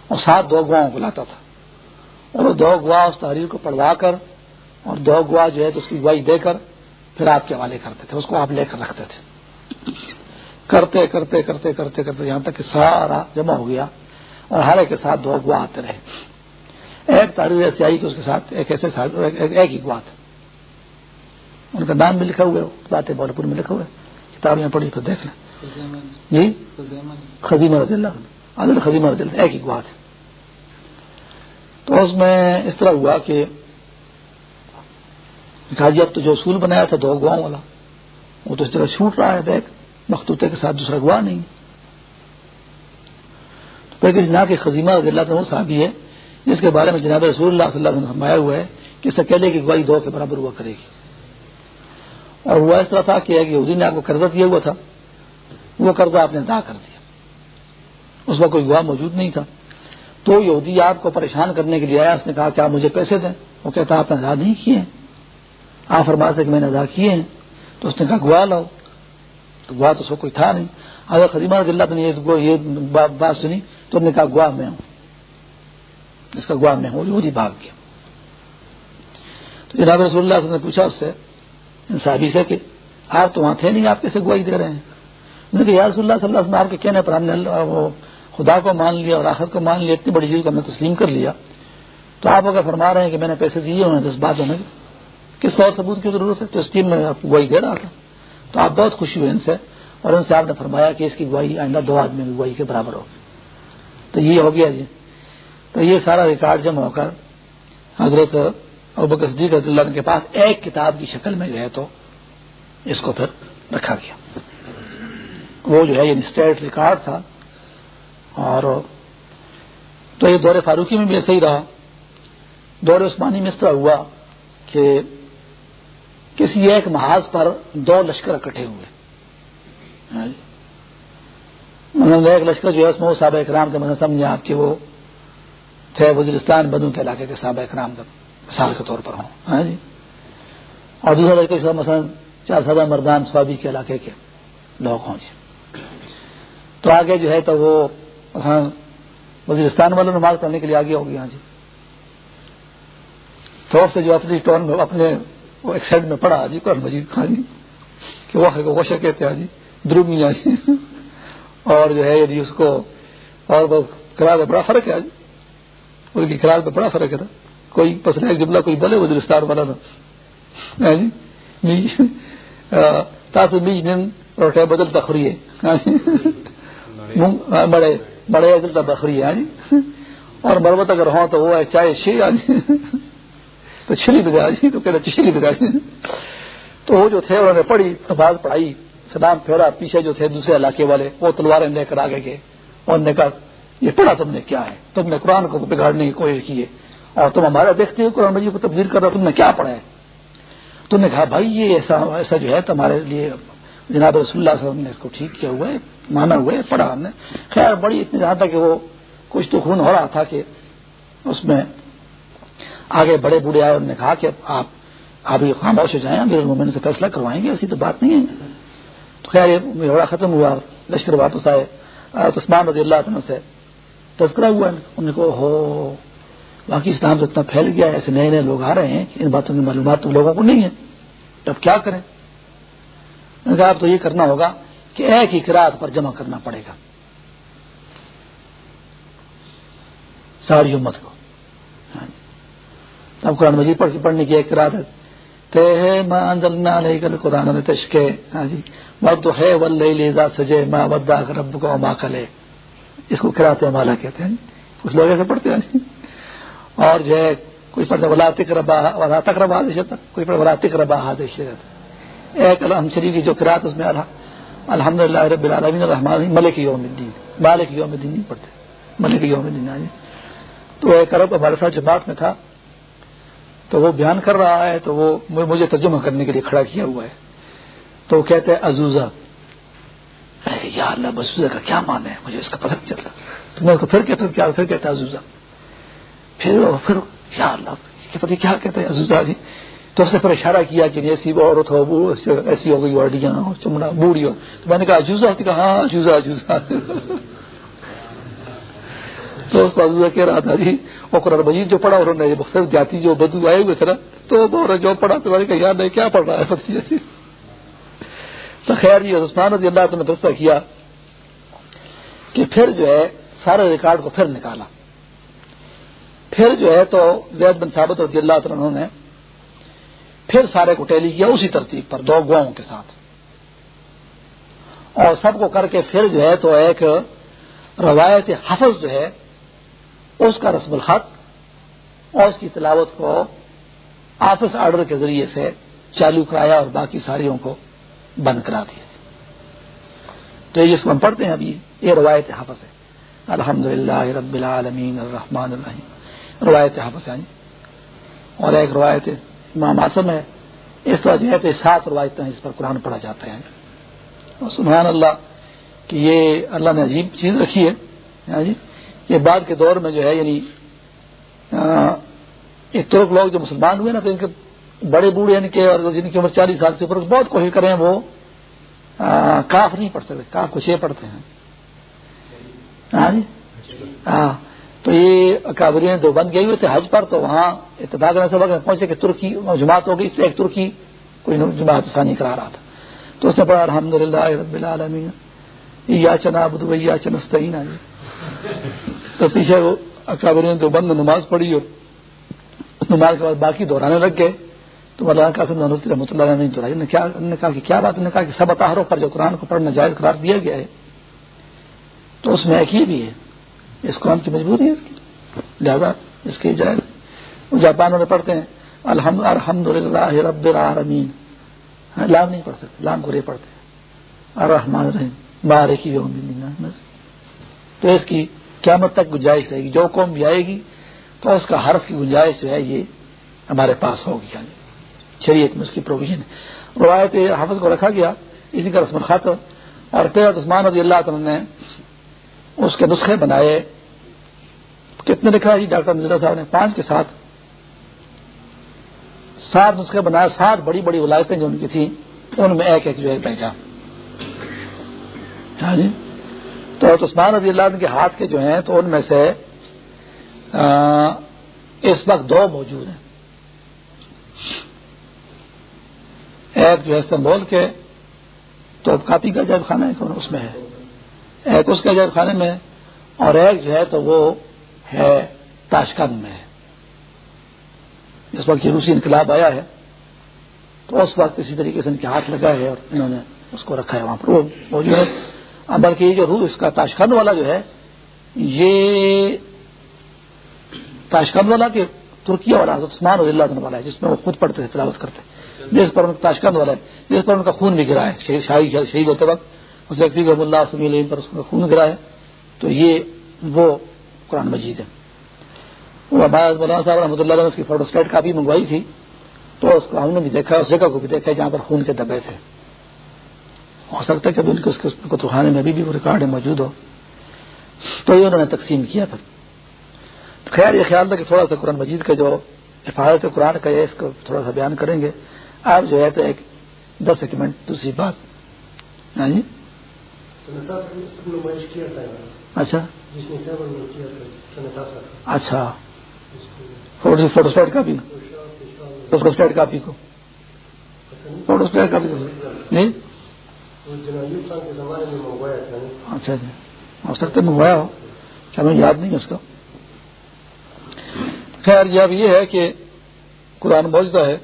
اور ساتھ دو گواہوں کو لاتا تھا۔ اور وہ دو گواہ اس تحریر کو پڑھوا کر اور دو گواہ جو ہے تو اس کی گواہی دے کر پھر آپ کے حوالے کرتے تھے، اس کو آپ لے کر رکھتے تھے۔ کرتے کرتے کرتے کرتے کرتے یہاں تک کہ سارا جمع ہو گیا اور ہر ایک کے ساتھ دو گواہ آتے رہے۔ ایک تاریخ ایسی آئی کہ اس کے ساتھ ایک ایسے ایک ہی گواہ تھا۔ ان کا نام بھی لکھا ہوا ہے باتیں بول پور میں لکھا ہوا ہے کتاب میں پڑھی پھر دیکھ لیں۔ جی؟ خزیم رضی اللہ عادل خزیم رضی اللہ ایک ہی گواہ تھے تو اس میں اس طرح ہوا کہ کہا جی اب تو جو اصول بنایا تھا، دو گواہوں والا، وہ تو اس طرح چھوٹ رہا ہے بیگ مختوطے کے ساتھ دوسرا گواہ نہیں۔ پھر کسی نہ کہ خزیمہ رضی اللہ وہ صحابی ہے، جس کے بارے میں جناب رسول اللہ صلی اللہ علیہ وسلم فرمایا ہوا ہے کہ اس اکیلے کی گواہی دو کے برابر ہوا کرے گی۔ اور ہوا اس طرح تھا کہ یہودی نے آپ کو قرضہ دیا ہوا تھا، وہ قرضہ آپ نے ادا کر دیا۔ اس وقت کوئی گواہ موجود نہیں تھا۔ تو یہودی آپ کو پریشان کرنے کے لیے آیا، اس نے کہا کہ آپ مجھے پیسے دیں۔ وہ کہتا، آپ نے ادا نہیں کیے۔ آپ فرما سے کہ میں نے ادا کیے ہیں۔ تو اس نے کہا، گواہ لاؤ۔ تو گواہ تو سو کوئی تھا نہیں۔ اگر خدیمہ رضی اللہ نے یہ بات سنی، تو نے کہا، گواہ میں ہوں۔ اس کا گواہ میں ہوں، یہودی بھاگ گیا۔ تو جناب رسول اللہ نے پوچھا اس سے صحابی سے کہ آپ تو وہاں تھے نہیں، آپ کیسے گواہی دے رہے ہیں؟ کہ یا رسول اللہ صلی اللہ علیہ وسلم، آپ کے کہنے پر ہم نے خدا کو مان لیا اور آخر کو مان لیا، اتنی بڑی چیز کو ہم نے تسلیم کر لیا۔ تو آپ اگر فرما رہے ہیں کہ میں نے پیسے دیے ہوئے دس بات ہونے کس اور ثبوت کی ضرورت ہے؟ تو اس ٹیم میں آپ کو گواہی دے رہا تھا۔ تو آپ بہت خوشی ہوئے ان سے اور ان سے آپ نے فرمایا کہ اس کی گواہی آئندہ دو آدمی کی گواہی کے برابر ہو تو یہ ہو گیا جی۔ تو یہ سارا ریکارڈ جمع ہو کر حضرت صدیق رضی اللہ کے پاس ایک کتاب کی شکل میں گئے تو اس کو پھر رکھا گیا۔ وہ جو ہے یعنی یہ اسٹیٹ ریکارڈ تھا۔ اور تو یہ دور فاروقی میں بھی ایسا ہی رہا۔ دور عثمانی میں اس طرح ہوا کہ کسی ایک محاذ پر دو لشکر اکٹھے ہوئے۔ ہاں جی۔ مطلب ایک لشکر جو ہے اس میں وہ صحابہ اکرام کے مطلب سمجھے آپ کے وہ تھے وزیرستان بدو کے علاقے کے صحابہ اکرام کا مثال کے طور پر ہوں۔ ہاں جی۔ اور دوسرا لڑکے لشکر مثلا چار سادہ مردان سوابی کے علاقے کے لوگ ہوں جی۔ تو آگے جو ہے تو وہ مثلا وزیرستان والوں نماز پڑھنے کے لیے آگے ہو گیا ہاں جی۔ تو اس سے جو اپنی ٹون میں اپنے وہ ایک سائڈ میں پڑا ہاں جی قرآن مجید خان جی کہ وہ وشا کہتے ہیں جی درومیاں جی۔ اور جو ہے جی اس کو اور وہ کرال میں بڑا فرق ہے ہاں جی۔ ان کی کرال میں بڑا فرق ہے کوئی پسند ایک جملہ کوئی بولے وہ درستان والا تھا۔ ہاں جی؟ تاسو میج نن روٹے بدل تخری ہے۔ ہاں جی؟ ہاں، بڑے بڑے بدل بخری ہے۔ جی؟ اور مربت اگر ہو تو وہ ہے چائے شی جی؟ تو چھلی بگا جی؟ تو کہتے چھلی بگا۔ جی تو وہ جو تھے انہوں نے پڑھی، نماز پڑھائی، سلام پھیرا، پیچھے جو تھے دوسرے علاقے والے، وہ تلواریں لے کر آگے گئے۔ اور نے کہا، یہ پڑھا تم نے کیا ہے؟ تم نے قرآن کو بگاڑنے کی کوشش کی ہے۔ اور تم ہمارا دیکھتے ہو قرآن مجید کو تبدیل کر رہا تم نے کیا پڑھا ہے؟ تم نے کہا، بھائی، یہ ایسا ایسا جو ہے، تمہارے لیے جناب رسول اللہ صلی اللہ علیہ وسلم نے اس کو ٹھیک کیا ہوا ہے، مانا ہوا ہے، پڑھا ہم نے۔ خیر، بڑی اتنی جہاں تھا کہ وہ کچھ تو خون ہو رہا تھا کہ اس میں آگے بڑے بوڑھے آئے، انہوں نے کہا کہ آپ ابھی خاموش ہو جائیں میرے مومن سے فیصلہ کروائیں گے، ایسی تو بات نہیں ہے۔ تو خیر، یہ بڑا ختم ہوا، لشکر واپس آئے۔ عثمان رضی اللہ عنہ سے تذکرہ ہوا ان کو ہو باقی اسلام سے اتنا پھیل گیا ہے، ایسے نئے نئے لوگ آ رہے ہیں کہ ان باتوں کی معلومات تو لوگوں کو نہیں ہے۔ تب کیا کریں؟ کہا اب تو یہ کرنا ہوگا کہ ایک ہی کراط پر جمع کرنا پڑے گا۔ ساری امت کو۔ ہاں جی۔ اب قرآن مجید پڑھ کے پڑھنے کی ایک کراط ہے۔ قرآن تشکے ہاں جی۔ ہے سجے ماں ودا رب کو ماں کلے اس کو کراتے مالا کہتے ہیں۔ کچھ لوگ ایسے پڑھتے ہیں۔ اور جو ہے کوئی پڑھتا ولا تقربا ولا تقربا کوئی پڑھا ولا تقربا حادث ایک الحم شریف کی جو قرات اس میں الحمد للہ رب العالمین الرحمن ملک یوم الدین، مالک یوم الدین نہیں پڑھتے۔ ملک یوم الدین آج تو ایک عرب ہمارے ساتھ جو بات میں تھا، تو وہ بیان کر رہا ہے، تو وہ مجھے ترجمہ کرنے کے لیے کھڑا کیا ہوا ہے۔ تو وہ کہتے ہیں، عزوزہ یا اللہ بسوزہ کا کیا مان ہے؟ مجھے اس کا پتہ چل رہا۔ تو میں اس کو پھر کہتا ہوں، کیا پھر کہتا ہے عزوزہ۔ پھر پھر یا اللہ پتہ کیا کہتے ہیں عزوزہ جی؟ تو اس نے پھر اشارہ کیا کہ ایسی وہ عورت ہو ایسی ہو گئی واڈیاں چمڑا بوڑھی ہو۔ تو میں نے کہا عجوزہ جوزا کہا ہاں جوزا جوزا تو اس کو کہہ رہا تھا جی وہ قرآن مجید جو پڑھا انہوں نے مختلف جاتی جو بدو آئے ہوئے تھے نا، تو وہ جو پڑھا تو میں نے کہا، یار، نہیں، کیا پڑھ رہا ہے؟ سب چیزیں جی۔ تو خیر جی عثمان رضی اللہ نے فیصلہ کیا کہ پھر جو ہے، سارے ریکارڈ کو پھر نکالا۔ پھر جو ہے تو زید بن ثابت رضی اللہ عنہ نے پھر سارے کو ٹیلی کیا اسی ترتیب پر دو گواؤں کے ساتھ۔ اور سب کو کر کے پھر جو ہے تو ایک روایت حفظ جو ہے، اس کا رسم الخط اور اس کی تلاوت کو آفس آرڈر کے ذریعے سے چالو کرایا اور باقی ساریوں کو بند کرا دیا۔ تو یہ جس کو ہم پڑھتے ہیں ابھی، یہ روایت حفظ ہے۔ الحمد للہ رب العالمین الرحمن الرحیم۔ روایت حفظ ہے اور ایک روایت امام آسم ہے۔ اس طرح جو ہے تو سات روایتیں اس پر قرآن پڑھا جاتا ہے۔ اور سبحان اللہ کہ یہ اللہ نے عجیب چیز رکھی ہے۔ ہاں جی؟ یہ بعد کے دور میں جو ہے یعنی ایک ترک لوگ جو مسلمان ہوئے نا، تو ان کے بڑے بوڑھے ان کے اور جن کی عمر چالیس سال سے اوپر، بہت کوشش کریں وہ کاف نہیں پڑھ سکتے، کاف کو چھ پڑھتے ہیں۔ ہاں جی؟ ہاں۔ تو یہ کابری دو بند گئے ہوئے تھے حج پر، تو وہاں اتفاق سے پہنچے کہ ترکی جماعت ہو گئی، اس ایک ترکی کوئی جماعت ثانی کرا رہا تھا۔ تو اس نے پڑھا الحمد للہ رب العالمین یا چنا بدو یا چنستین تو پیچھے وہ اکابری دوبند میں نماز پڑھی اور نماز کے بعد باقی دہرانے لگ گئے۔ تو مولانا قاسم رحمۃ اللہ نے دہرائی نے کہا کہ کیا بات؟ نے کہا کہ سب اتحروں پر جو قرآن کو پڑھنا جائز قرار دیا گیا ہے۔ تو اس میں ایک ہی بھی ہے اس قوم کی مجبوری ہے اس کی۔ لہذا اس کی جائز جاپان والے پڑھتے ہیں، الحمد الحمد للہ رب العالمین۔ ہاں، لام نہیں پڑھ سکتے، لام کو رے پڑھتے ہیں۔ الرحمن الرحیم۔ بارے کی تو اس کی قیامت تک گنجائش رہے گی۔ جو قوم بھی آئے گی، تو اس کا حرف کی گنجائش جو ہے، یہ ہمارے پاس ہوگی۔ یعنی شریعت میں اس کی پروویژن ہے۔ روایت حافظ کو رکھا گیا، اسی کا رسم الخط اور پھر عثمان رضی اللہ تعالیٰ نے اس کے نسخے بنائے۔ کتنے لکھا جی؟ ڈاکٹر مرزا صاحب نے پانچ کے ساتھ۔ سات نسخے بنائے، سات بڑی بڑی ولایتیں جو ان کی تھیں، ان میں ایک ایک جو ہے پہچان ہاں جی؟ تو عثمان رضی اللہ عنہ کے ہاتھ کے جو ہیں، تو ان میں سے اس وقت دو موجود ہیں۔ ایک جو ہے استنبول کے، تو کاپی کا جائب خانہ ہے اس میں ہے۔ ایک اس کے جائب خانے میں اور ایک جو ہے تو وہ ہے تاشکند میں۔ جس وقت یہ روسی انقلاب آیا ہے، تو اس وقت اسی طریقے سے ان کے ہاتھ لگا ہے اور انہوں نے اس کو رکھا ہے وہاں پر۔ وہ موجود ہے بلکہ یہ جو روح اس کا تاشکند والا جو ہے، یہ تاشکند والا کہ ترکیہ والا، حضرت عثمان رضی اللہ عنہ والا ہے، جس میں وہ خود پڑھتے تھے، تلاوت کرتے۔ جس پر ان کا تاشکند والا ہے، جس پر ان کا خون بھی گرا ہے شہید ہوتے وقت۔ اسے رحم اللہ سمی پر اس کا خون گرا ہے۔ تو یہ وہ قرآن مجید ہے۔ وہ مولانا صاحب رحمۃ اللہ نے اس کی فوٹو کاپی منگوائی تھی۔ تو اس کو ہم نے بھی دیکھا، اس جگہ کو بھی دیکھا جہاں پر خون کے دبے تھے۔ ہو سکتا ہے کہ ان کے کتخانے میں ابھی بھی وہ ریکارڈ موجود ہو۔ تو یہ انہوں نے تقسیم کیا پھر خیر، یہ خیال تھا کہ تھوڑا سا قرآن مجید کا جو حفاظت قرآن کا ہے، اس کو تھوڑا سا بیان کریں گے۔ آپ جو ہے تو ایک دس ایک منٹ دوسری بات۔ ہاں جی؟ اچھا۔ اچھا۔ Photostat copy. Photo state copy کو۔ فوٹو اسٹیٹ کاپی کو۔ اچھا جی۔ ہو سکتا ہے منگوایا ہو۔ کیا ہمیں یاد نہیں اس کا۔ خیر اب یہ ہے کہ قرآن موجودہ ہے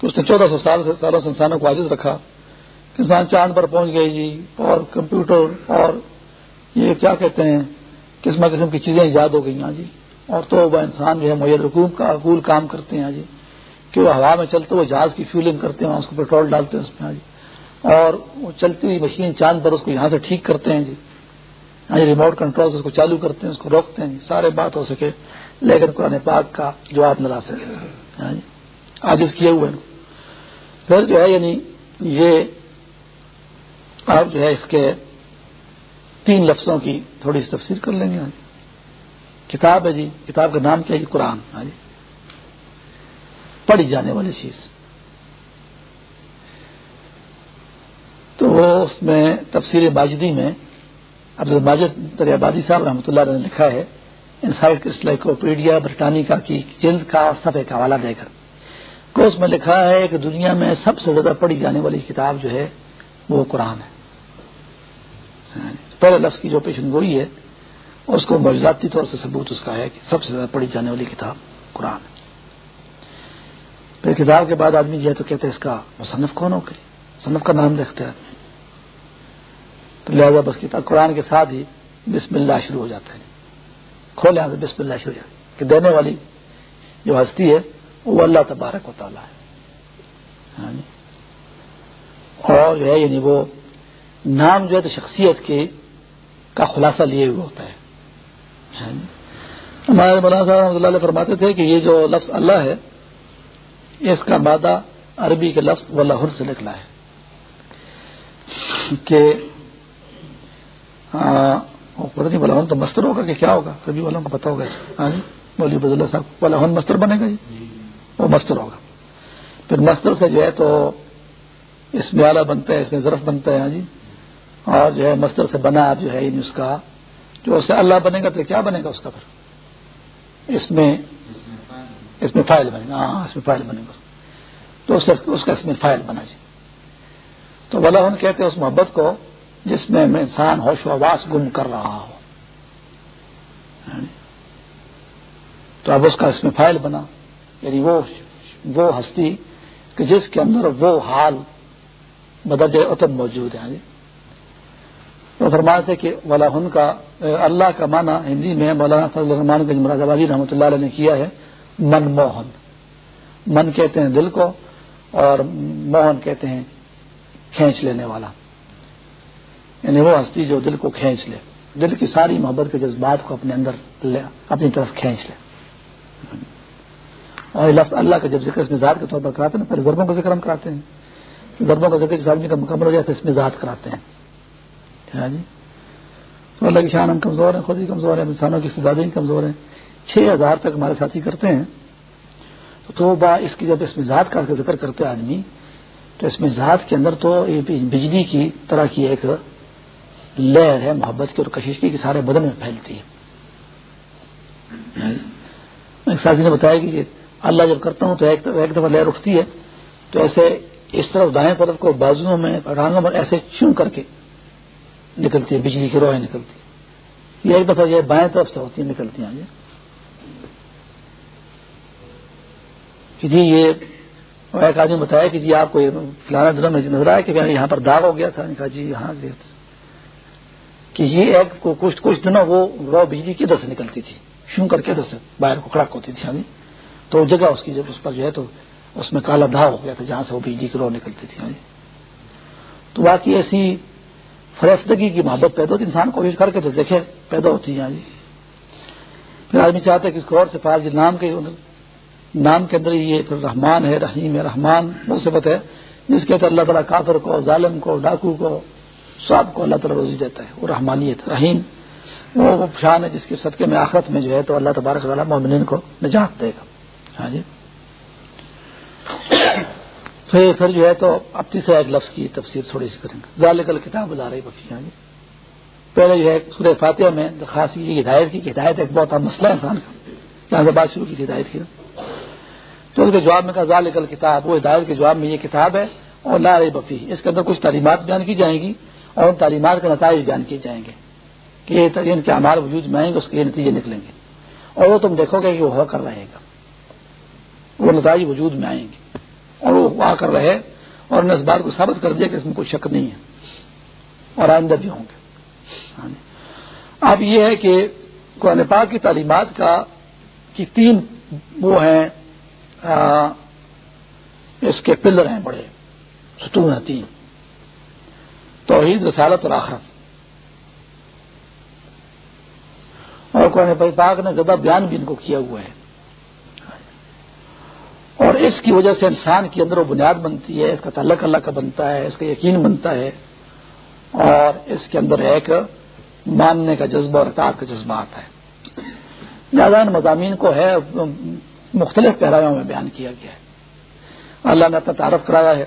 کہ اس نے چودہ سو سال سے سالوں سے انسانوں کو عاجز رکھا۔ انسان چاند پر پہنچ گئے جی اور کمپیوٹر، اور یہ کیا کہتے ہیں قسم قسم کی چیزیں ایجاد ہو گئی ہیں جی۔ اور تو وہ انسان جو ہے میت رقوم کا اقول کام کرتے ہیں جی۔ کہ وہ ہوا میں چلتے وہ جہاز کی فیولنگ کرتے ہیں، اس کو پیٹرول ڈالتے ہیں اس میں جی۔ اور وہ چلتی ہوئی مشین چاند پر اس کو یہاں سے ٹھیک کرتے ہیں جی۔ ہاں جی ریموٹ کنٹرول سے اس کو چالو کرتے ہیں، اس کو روکتے ہیں جی۔ سارے بات ہو سکے، لیکن قرآن پاک کا جواب نہ لا سکے ہاں جی آج اس کیے ہوئے پھر جو ہے یعنی یہ آپ جو ہے اس کے تین لفظوں کی تھوڑی سی تفسیر کر لیں گے ہاں جی کتاب ہے جی کتاب کا نام کیا ہے جی؟ قرآن۔ ہاں جی۔ پڑھی جانے والی چیز۔ تو وہ اس میں تفسیر باجدی میں عبد ماجد دریابادی صاحب رحمۃ اللہ نے لکھا ہے۔ انسائٹ اسلائکوپیڈیا برٹانیکا کی جلد کا اور سفے کا حوالہ دے کر۔ کو اس میں لکھا ہے کہ دنیا میں سب سے زیادہ پڑھی جانے والی کتاب جو ہے وہ قرآن ہے۔ پہلے لفظ کی جو پیشن گوئی ہے، اس کو موجوداتی طور سے ثبوت اس کا ہے کہ سب سے زیادہ پڑھی جانے والی کتاب قرآن ہے۔ پھر کتاب کے بعد آدمی جو ہے تو کہتے ہیں اس کا مصنف کون ہو گئی مصنف کا نام دیکھتے ہیں تو لہٰذا بس کتاب قرآن کے ساتھ ہی بسم اللہ شروع ہو جاتا ہے۔ کھولے سے بسم اللہ شروع ہو جاتا ہے کہ دینے والی جو ہستی ہے، وہ اللہ تبارک و تعالیٰ ہے۔ ہاں جی۔ اور جو ہے یعنی وہ نام جو ہے تو شخصیت کے کا خلاصہ لیے ہوئے ہوتا ہے۔ ہاں جی۔ ہمارے مولانا صاحب رحمۃ اللہ علیہ فرماتے تھے کہ یہ جو لفظ اللہ ہے، اس کا مادہ عربی کے لفظ و سے نکلا ہے۔ کہ پتہ نہیں بلاون تو مستر ہوگا کہ کیا ہوگا؟ عربی والوں کو پتا ہوگا۔ ہاں جی۔ اللہ صاحب بلاون مستر بنے گا جی؟ وہ مستر ہوگا۔ پھر مستر سے جو ہے تو اس میں آلہ بنتا ہے، اس میں ظرف بنتا ہے۔ ہاں جی۔ اور جو ہے مستر سے بنا جو ہے یعنی اس کا، جو اسے اللہ بنے گا تو کیا بنے گا اس کا پھر؟ اس میں اس میں فائل بنے گا ہاں اس میں فائل بنے گا۔ تو اس کا، اس میں فائل بنا جی۔ تو بلا کہتے ہیں اس محبت کو جس میں انسان ہوش و آواز گم کر رہا ہو۔ تو اب اس کا اس میں فائل بنا یعنی وہ وہ ہستی کہ جس کے اندر وہ حال بدرج اتم موجود ہے۔ جی تو فرمایا تھے کہ ولاحن کا اللہ کا معنی ہندی میں مولانا فضل الرحمان گنج مراد آبادی رحمۃ اللہ علیہ نے کیا ہے، من موہن۔ من کہتے ہیں دل کو اور موہن کہتے ہیں کھینچ لینے والا۔ یعنی وہ ہستی جو دل کو کھینچ لے، دل کی ساری محبت کے جذبات کو اپنے اندر لے، اپنی طرف کھینچ لے۔ اور لفظ اللہ کا جب ذکر اس میں ذات کے طور پر کراتے ہیں، پھر ضربوں کا ذکر ہم کراتے ہیں۔ ضربوں کا ذکر جس آدمی کا مکمل ہو جائے، پھر اس میں ذات کراتے ہیں۔ ہاں جی؟ تو اللہ کی شان ہم کمزور ہیں، خود ہی کمزور ہیں انسانوں کی استدادیں کمزور ہیں۔ چھ ہزار تک ہمارے ساتھی کرتے ہیں۔ تو با اس کی جب اس میں ذات کا ذکر کرتے آدمی، تو اس میں ذات کے اندر تو بجلی کی طرح کی ایک لہر ہے، محبت کی اور کشش کی سارے بدن میں پھیلتی ہے۔ ایک ساتھی نے بتایا کہ اللہ جب کرتا ہوں تو ایک دفعہ لہر اٹھتی ہے، تو ایسے اس طرف دائیں طرف کو بازو میں پٹانوں میں ایسے چون کر کے نکلتی ہے، بجلی کی روحیں نکلتی یہ ایک دفعہ یہ بائیں طرف سے ہوتی ہیں، نکلتی ہیں۔ کہ جی یہ ایک آدمی بتایا کہ جی آپ کو فلانا دنوں میں نظر آیا کہ یہاں پر داغ ہو گیا تھا۔ کہا جی ہاں کہ یہ ایک کچھ کچھ دنوں وہ رو بجلی کدھر سے نکلتی تھی، شوں کر کے ادھر سے باہر کو کڑک ہوتی تھی ابھی تو جگہ اس کی جب اس پر جو ہے تو اس میں کالا دھا ہو گیا تھا، جہاں سے وہ بجلی کی رو نکلتی تھی۔ یعنی تو باقی ایسی فریفتگی کی محبت پیدا ہوتی انسان کوشش کر کے تو دیکھے، پیدا ہوتی ہے جی پھر آدمی چاہتا ہے کہ اور سے فارج جی، نام کے نام کے اندر یہ پھر رحمان ہے، رحیم ہے، رحمان مصبت ہے، جس کے اندر اللہ تعالیٰ کافر کو، ظالم کو، ڈاکو کو، سب کو اللہ تعالیٰ روزی دیتا ہے۔ وہ رحمانیت، رحیم۔ وہ شان ہے جس کے صدقے میں آخرت میں جو ہے تو اللہ تبارک تعالیٰ مومنین کو نجات دے گا۔ ہاں جی۔ تو یہ پھر جو ہے تو اب تیسرا ایک لفظ کی تفسیر تھوڑی سی کریں گے۔ ظال کل کتاب بلا رہی بفی جی۔ پہلے جو ہے سورہ فاتحہ میں خاص یہ ہدایت کی ہدایت ایک بہت مسئلہ ہے انسان کا۔ جہاں سے بات شروع کی تھی ہدایت کی۔ تو اس کے جواب میں کہا ظال کل کتاب وہ ہدایت کے جواب میں یہ کتاب ہے، اور لا رہی بفی اس کے اندر کچھ تعلیمات بیان کی جائیں گی، اور ان تعلیمات کے نتائج بیان کیے جائیں گے۔ کہ ان کے ہمارے وجود میں آئیں گے، اس کے نتیجے نکلیں گے۔ اور وہ تم دیکھو گے کہ وہ ہو کر رہے گا۔ وہ نتائج وجود میں آئیں گے۔ اور وہ آ کر رہے اور نے اس بات کو ثابت کر دیا کہ اس میں کوئی شک نہیں ہے اور آئندہ بھی ہوں گے۔ ہاں جی۔ اب یہ ہے کہ قرآن پاک کی تعلیمات کا کی تین وہ ہیں اس کے پلر ہیں بڑے، ستون ہیں، تین۔ توحید، رسالت اور آخرت۔ اور قرآن پاک نے زیادہ بیان بھی ان کو کیا ہوا ہے۔ اور اس کی وجہ سے انسان کے اندر وہ بنیاد بنتی ہے، اس کا تعلق اللہ کا بنتا ہے، اس کا یقین بنتا ہے، اور اس کے اندر ایک ماننے کا جذبہ اور اطاعت کا جذبہ آتا ہے۔ زیادہ ان مضامین کو ہے، مختلف پیراوں میں بیان کیا گیا ہے۔ اللہ نے اپنا تعارف کرایا ہے۔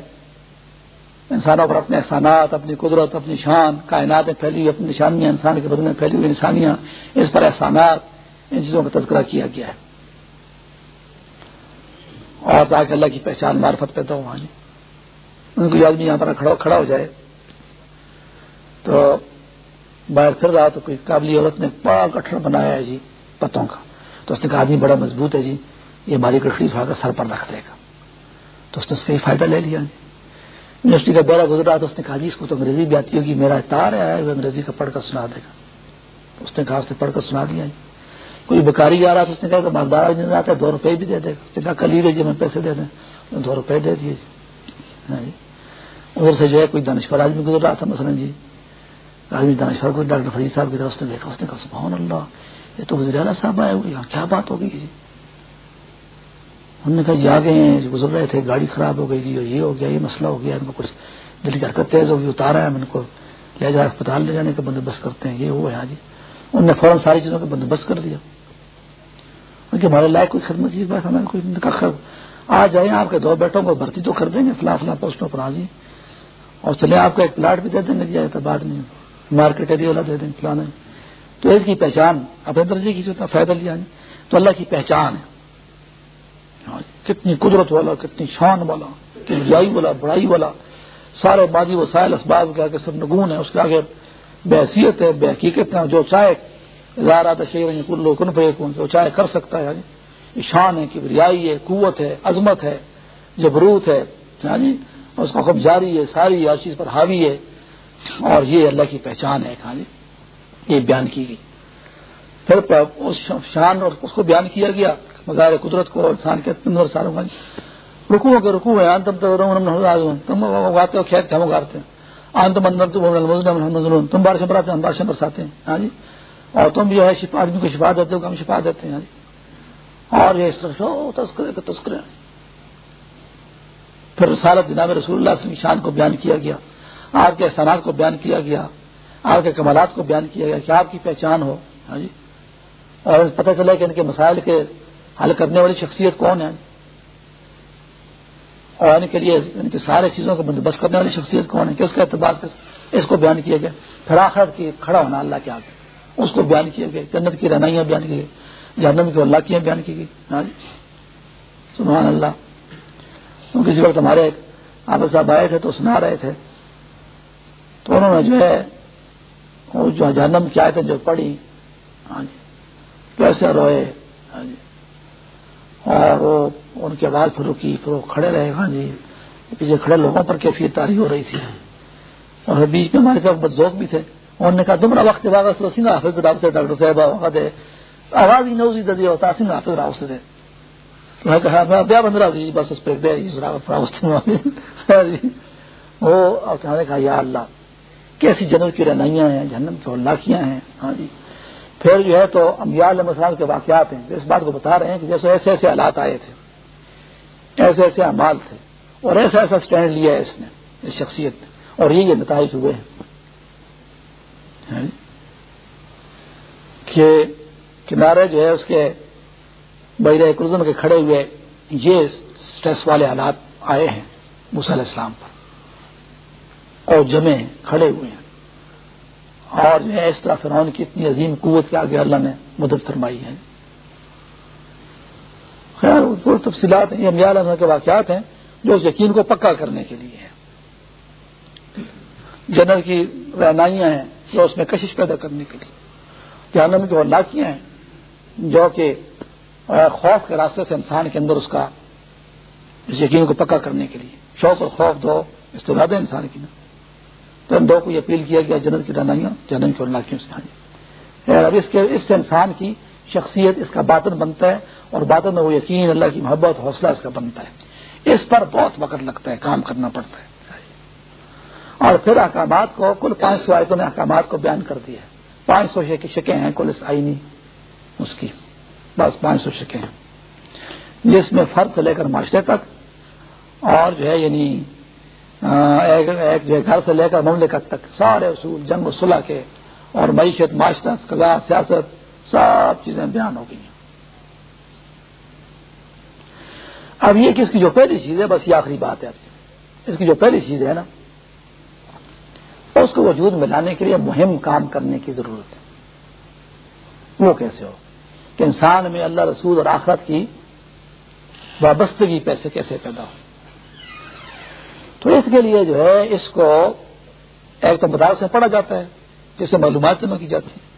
انسانوں پر اپنے احسانات، اپنی قدرت، اپنی شان کائنات میں پھیلی ہوئی، اپنی نشانیاں، انسان کے بدن میں پھیلی ہوئی انسانیاں اس پر احسانات، ان چیزوں کا تذکرہ کیا گیا ہے۔ اور تاکہ اللہ کی پہچان معرفت پیدا ہو جی ان کو آدمی یہاں پر کھڑا ہو جائے۔ تو باہر پھر رہا تو کوئی قابل عورت نے بڑا کٹر بنایا ہے جی پتوں کا۔ تو اس نے کہا، آدمی بڑا مضبوط ہے جی یہ ہماری کٹڑی کر سر پر رکھ دے گا۔ تو اس نے اس کا یہ فائدہ لے لیا۔ جی یونیورسٹی کا دورہ گزرا تو اس نے کہا جی اس کو تو انگریزی بھی آتی ہوگی، میرا تار ہے، وہ انگریزی کا پڑھ کر سنا دے گا۔ اس نے کہا، اس نے پڑھ کر سنا دیا۔ جی کوئی بکاری آ رہا تو اس نے کہا کہ مالدار آدمی آتا ہے، دو روپے بھی دے دے۔ گا اس نے کہا کل ہی جی میں پیسے دے دیں دو روپے دے دیے۔ ہاں جی جی۔ ادھر سے جو ہے کوئی دانشور آدمی گزر رہا تھا، مثلاً جی۔ آدمی دانشور کو ڈاکٹر فرید صاحب کی طرف اس نے دیکھا، اس نے کہا، سبحان اللہ، یہ تو وزیر اعلیٰ صاحب آئے ہوئے یہاں کیا بات ہوگی جی؟ انہوں نے کہا جی آگے ہیں گزر رہے تھے، گاڑی خراب ہو گئی جی یہ ہو گیا، یہ مسئلہ ہو گیا، ان کو کچھ دل کی حرکت تیز ہوگی، اتارا ہے ہم ان کو۔ لے جا اسپتال لے جانے کا بندوبست کرتے ہیں، یہ ہوا ہے ہاں جی۔ انہوں نے فوراً ساری چیزوں کا بندوبست کر دیا۔ ان کے ہمارے لائق کوئی خدمت کی بات، ہمیں کوئی کہا آ جائیں، آپ کے دو بیٹوں کو بھرتی تو کر دیں گے، فلاں فلاں پوسٹوں پر آ جی اور چلے آپ کو ایک پلاٹ بھی دے دیں گے جی بعد میں مارکیٹ ایریا والا دے دیں، فلانا۔ تو اس کی پہچان اپنے درجے کی جو فائدہ لیا تو اللہ کی پہچان ہے۔ ہاں، کتنی قدرت والا، کتنی شان والا، کتنی والا، بڑائی والا، سارے بادی وسائل، اسباب کے آگے سب نگون ہے اس کے آگے بے حیثیت ہے، بے حقیقت ہے، جو چاہے شیر کلو کن پہ جو چاہے کر سکتا ہے یعنی شان ہے کبریائی ہے، قوت ہے، عظمت ہے، جبروت ہے جی اس کا حکم جاری ہے، ساری ہر چیز پر حاوی ہے، اور یہ اللہ کی پہچان ہے جی یہ بیان کی گئی۔ پھر اس شان اور اس کو بیان کیا گیا مظاہر قدرت کو انسان کے ساروں کا یعنی رکو کے رکو ہے تم تم اگاتے ہو کھیت ہم اگاتے ہیں۔ آن تم اندر تم بارشیں براتے ہم بارشیں برساتے ہیں۔ ہاں جی؟ اور تم جو ہے شفا، آدمی کو شفا دیتے ہو ہم شفا دیتے ہیں۔ ہاں جی؟ اور یہ تذکرے کے تذکرے۔ پھر رسالت جناب رسول اللہ سے شان کو بیان کیا گیا۔ آپ کے احسانات کو بیان کیا گیا۔ آپ کے کمالات کو بیان کیا گیا کہ آپ کی پہچان ہو۔ ہاں جی؟ اور پتہ چلا کہ ان کے مسائل کے حل کرنے والی شخصیت کون ہے؟ اور ان کے لیے یعنی ان کی سارے چیزوں کا بندوبست کرنے والی شخصیت کون ہے؟ کس کا اعتبار اس کو بیان کیا گیا؟ پھر آخر کی کھڑا ہونا اللہ کے آگے۔ اس کو بیان کیا گیا۔ جنت کی رہنائیاں بیان کی گئی۔ جہنم کی اللہ کی بیان کی گئی۔ ہاں جی؟ سبحان اللہ۔ تو کسی وقت ہمارے آپ صاحب آئے تھے تو سنا رہے تھے۔ تو انہوں نے جو ہے جو جہنم کی آئے تھے جو پڑھی ہاں جی کیسے روئے؟ ہاں جی۔ وہ ان کی آواز پھر رکی پھر وہ کھڑے رہے ہاں جی پیچھے کھڑے لوگوں پر کیفیت تاری ہو رہی تھی۔ اور بیچ میں ہمارے ساتھ بدوق بھی تھے۔ انہوں نے کہا تمہارا وقت باغ سنگھ حافظ راؤ سے، ڈاکٹر صاحب آواز آواز ہی نوزی دے ہوتا سنگھ حافظ راؤ سے میں کہا میں بیا بندرا جی بس اس پہ دے ہاں جی۔ وہ کہا یا اللہ، کیسی جنت کی رہنائیاں ہیں، جہنم کی لاکیاں ہیں۔ ہاں جی۔ پھر جو ہے تو امبیا علیہ السلام کے واقعات ہیں اس بات کو بتا رہے ہیں کہ جیسے ایسے ایسے حالات آئے تھے، ایسے ایسے امال تھے اور ایسا ایسا اسٹینڈ لیا ہے اس نے، اس شخصیت نے، اور یہ یہ نتائج ہوئے ہیں۔ ہاں جی؟ کہ کنارے جو ہے اس کے بحیر کلزم کے کھڑے ہوئے یہ اسٹریس والے حالات آئے ہیں علیہ السلام پر اور جمے کھڑے ہوئے ہیں۔ اور جو ہے اس طرح فرعون کی اتنی عظیم قوت کے آگے اللہ نے مدد فرمائی ہے۔ خیر، وہ تفصیلات ہیں، یہ کے واقعات ہیں جو اس یقین کو پکا کرنے کے لیے ہیں۔ جنرل کی رہنائیاں ہیں جو اس میں کشش پیدا کرنے کے لیے۔ جہنم کی وہ لاکیاں ہیں، جو کہ خوف کے راستے سے انسان کے اندر اس کا، اس یقین کو پکا کرنے کے لیے۔ شوق اور خوف دو استداد انسان کی۔ نا تو ان دو کو یہ اپیل کیا گیا جنت کی رنائیاں جنم کی لاکیوں سے اب اس کے اس سے انسان کی شخصیت اس کا باطن بنتا ہے اور باطن میں وہ یقین، اللہ کی محبت، حوصلہ اس کا بنتا ہے۔ اس پر بہت وقت لگتا ہے، کام کرنا پڑتا ہے۔ اور پھر احکامات کو، کل پانچ سو آیتوں نے احکامات کو بیان کر دیا ہے۔ پانچ سو شکیں ہیں، کل اس آئینی اس کی۔ بس پانچ سو شکیں ہیں۔ جس میں فرد سے لے کر معاشرے تک اور جو ہے یعنی ایک جو گھر سے لے کر مملکت تک سارے اصول، جنگ و صلح کے اور معیشت، معاشرت، قضا، سیاست، سب چیزیں بیان ہو گئی ہیں۔ اب یہ کہ اس کی جو پہلی چیز ہے؟ بس یہ آخری بات ہے اس کی جو پہلی چیز ہے نا، اس کو وجود میں لانے کے لیے مہم کام کرنے کی ضرورت ہے۔ وہ کیسے ہو؟ کہ انسان میں اللہ رسول اور آخرت کی وابستگی پیسے کیسے پیدا ہو تو اس کے لیے جو ہے اس کو ایک تو مدار سے پڑھا جاتا ہے جسے معلومات جمع کی جاتی ہے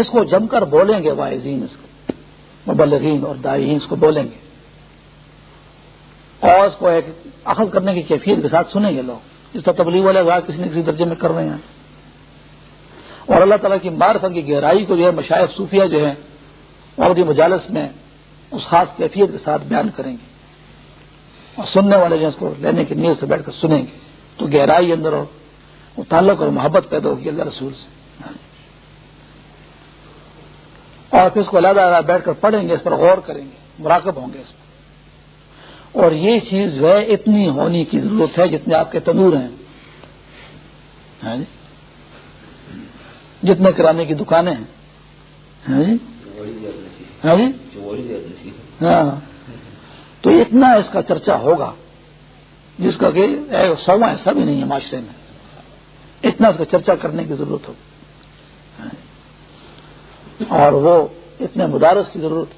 اس کو جم کر بولیں گے واحضین اس کو، مبلغین اور دائین اس کو بولیں گے۔ اور اس کو ایک اخذ کرنے کی کیفیت کے ساتھ سنیں گے لوگ۔ اس کا تبلیغ والے آزاد کسی نہ کسی درجے میں کر رہے ہیں۔ اور اللہ تعالیٰ کی معرفت کی گہرائی کو جو ہے مشاعر صوفیہ جو ہے اور مجالس میں اس خاص کیفیت کے ساتھ بیان کریں گے۔ اور سننے والے جو اس کو لینے کی نیت سے بیٹھ کر سنیں گے تو گہرائی اندر اور وہ تعلق اور محبت پیدا ہوگی اللہ رسول سے۔ اور پھر اس کو علیحدہ بیٹھ کر پڑھیں گے اس پر غور کریں گے مراقب ہوں گے اس پر۔ اور یہ چیز جو ہے اتنی ہونی کی ضرورت ہے جتنے آپ کے تندور ہیں۔ ہاں جی؟ جتنے کرانے کی دکانیں ہیں۔ ہاں جی؟ ہاں۔ تو اتنا اس کا چرچا ہوگا جس کا کہ سوا ایسا بھی نہیں ہے معاشرے میں۔ اتنا اس کا چرچا کرنے کی ضرورت ہوگی اور وہ اتنے مدارس کی ضرورت۔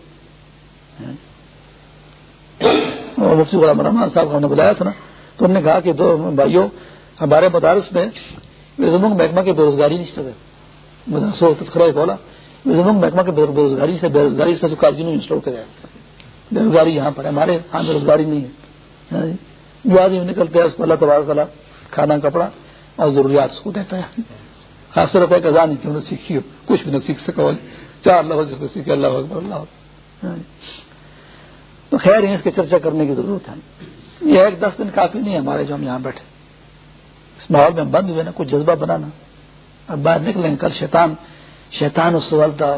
مفتی غلام رحمان صاحب کو ہم نے بلایا تھا نا، تو ہم نے کہا کہ دو بھائیوں، ہمارے مدارس میں محکمہ کی بے روزگاری نہیں چلے بولا۔ محکمہ کے بے روزگاری سے بے روزگاری سے انسٹال کرا بے روزگاری یہاں پر ہے، ہمارے ہاں بے روزگاری نہیں ہے۔ ہاں جی۔ جو آدمی نکلتے ہیں اس کو اللہ تبارک تعالیٰ کھانا، کپڑا اور ضروریات اس کو دیتا ہے۔ خاص روپئے کا جان کیوں نہ سیکھی کچھ بھی نہ سیکھ سکا چار لفظ جس کو سیکھے، اللہ اکبر، اللہ۔ ہاں جی۔ تو خیر اس کی چرچا کرنے کی ضرورت ہے۔ یہ ایک دس دن کافی نہیں ہے ہمارے جو ہم یہاں بیٹھے۔ اس ماحول میں بند ہوئے نا، کچھ جذبہ بنانا اب باہر نکلیں کل شیطان شیطان اس سوال تھا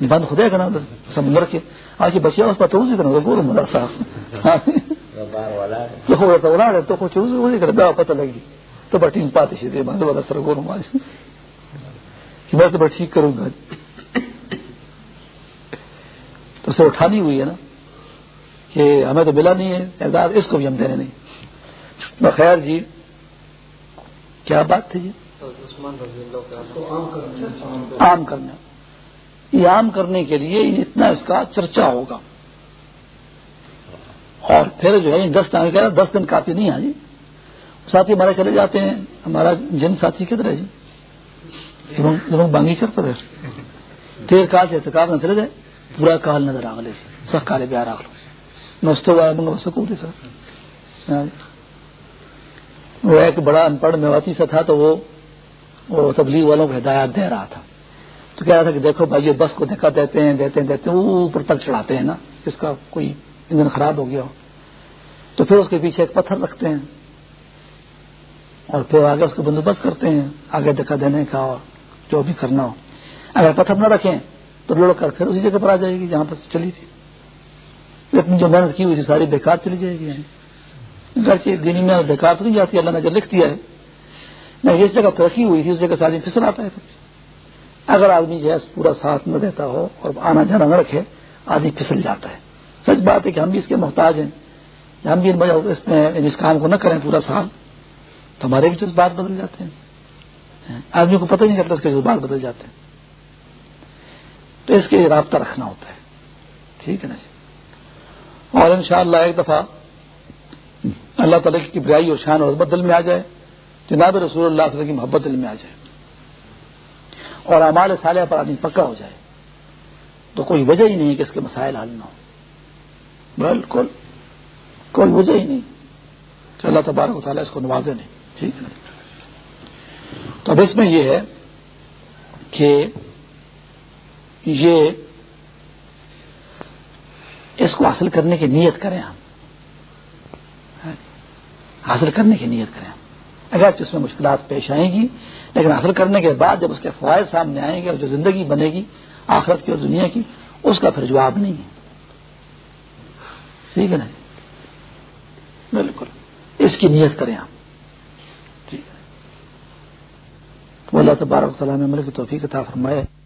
بند خدے کرنا سمندر کے آج یہ بچیا اس پر تو کرنا گور مدر صاحب. تو کر بیا پتہ لگی تو بٹی پاتے شدے بند والا سر گور ماج میں تو ٹھیک کروں گا تو اسے اٹھانی ہوئی ہے نا کہ ہمیں تو ملا نہیں ہے اعزاز اس کو بھی ہم دینے نہیں بخیر جی کیا بات تھی جی؟ عام کرنا یہ عام کرنے کے لیے اتنا اس کا چرچا ہوگا۔ اور پھر جو ہے، دس دن دس دن کافی نہیں ہے جی۔ ساتھی ہمارے چلے جاتے ہیں، ہمارا جن ساتھی کدھر ہے جی؟ بانگی کرتے رہے دیر کال سے احتکاب نہ چلے جائے، پورا کال نظر آ گلے سخ کالے بیار آ نستے منگا سکوں تھی سر۔ ہاں جی۔ وہ ایک بڑا ان پڑھ میواتی سا تھا تو وہ وہ تبلیغ والوں کو ہدایات دے رہا تھا۔ تو کہہ رہا تھا کہ دیکھو بھائی بس کو دھکا دیتے ہیں دیتے ہیں دیتے ہیں اوپر تک چڑھاتے ہیں نا، اس کا کوئی انجن خراب ہو گیا ہو۔ تو پھر اس کے پیچھے ایک پتھر رکھتے ہیں۔ اور پھر آگے اس کا بندوبست کرتے ہیں۔ آگے دکھا دینے کا اور جو بھی کرنا ہو۔ اگر پتھر نہ رکھیں تو لڑ کر پھر اسی جگہ پر آ جائے گی جہاں پر چلی تھی۔ اپنی جو محنت کی ہوئی تھی، ساری بیکار چلی جائے گی۔ گھر کی دینی میں بیکار تو نہیں جاتی، اللہ نے جو لکھ دیا ہے۔ نہ جس جگہ ترقی ہوئی تھی، اس جگہ سے آدمی پھسل آتا ہے۔ پھر اگر آدمی جو ہے پورا ساتھ نہ دیتا ہو اور آنا جانا نہ رکھے، آدمی پھسل جاتا ہے۔ سچ بات ہے کہ ہم بھی اس کے محتاج ہیں۔ ہم بھی اس میں اس کام کو نہ کریں پورا سال۔ تو ہمارے بھی جذبات بدل جاتے ہیں۔ آدمی کو پتہ نہیں چلتا اس کے جذبات بدل جاتے ہیں۔ تو اس کے رابطہ رکھنا ہوتا ہے۔ ٹھیک ہے نا جی؟ اور انشاءاللہ ایک دفعہ اللہ تعالیٰ کی برائی اور شان اور عظمت دل میں آ جائے۔ جناب رسول اللہ صلی اللہ کی محبت دل میں آ جائے۔ اور امال صالحہ پر آدمی پکا ہو جائے تو کوئی وجہ ہی نہیں کہ اس کے مسائل حل نہ ہو بالکل کوئی وجہ ہی نہیں۔ کہ اللہ تبارک و تعالیٰ اس کو نوازے نہیں۔ ٹھیک ہے۔ تو اب اس میں یہ ہے کہ یہ اس کو حاصل کرنے کی نیت کریں ہم۔ حاصل کرنے کی نیت کریں اگر اس میں مشکلات پیش آئیں گی، لیکن حاصل کرنے کے بعد جب اس کے فوائد سامنے آئیں گے اور جو زندگی بنے گی، آخرت کی اور دنیا کی، اس کا پھر جواب نہیں ہے۔ ٹھیک ہے نا؟ بالکل۔ اس کی نیت کریں آپ۔ ٹھیک ہے۔ اللہ تبارک سلام عمل کی توفیق عطا فرمائے۔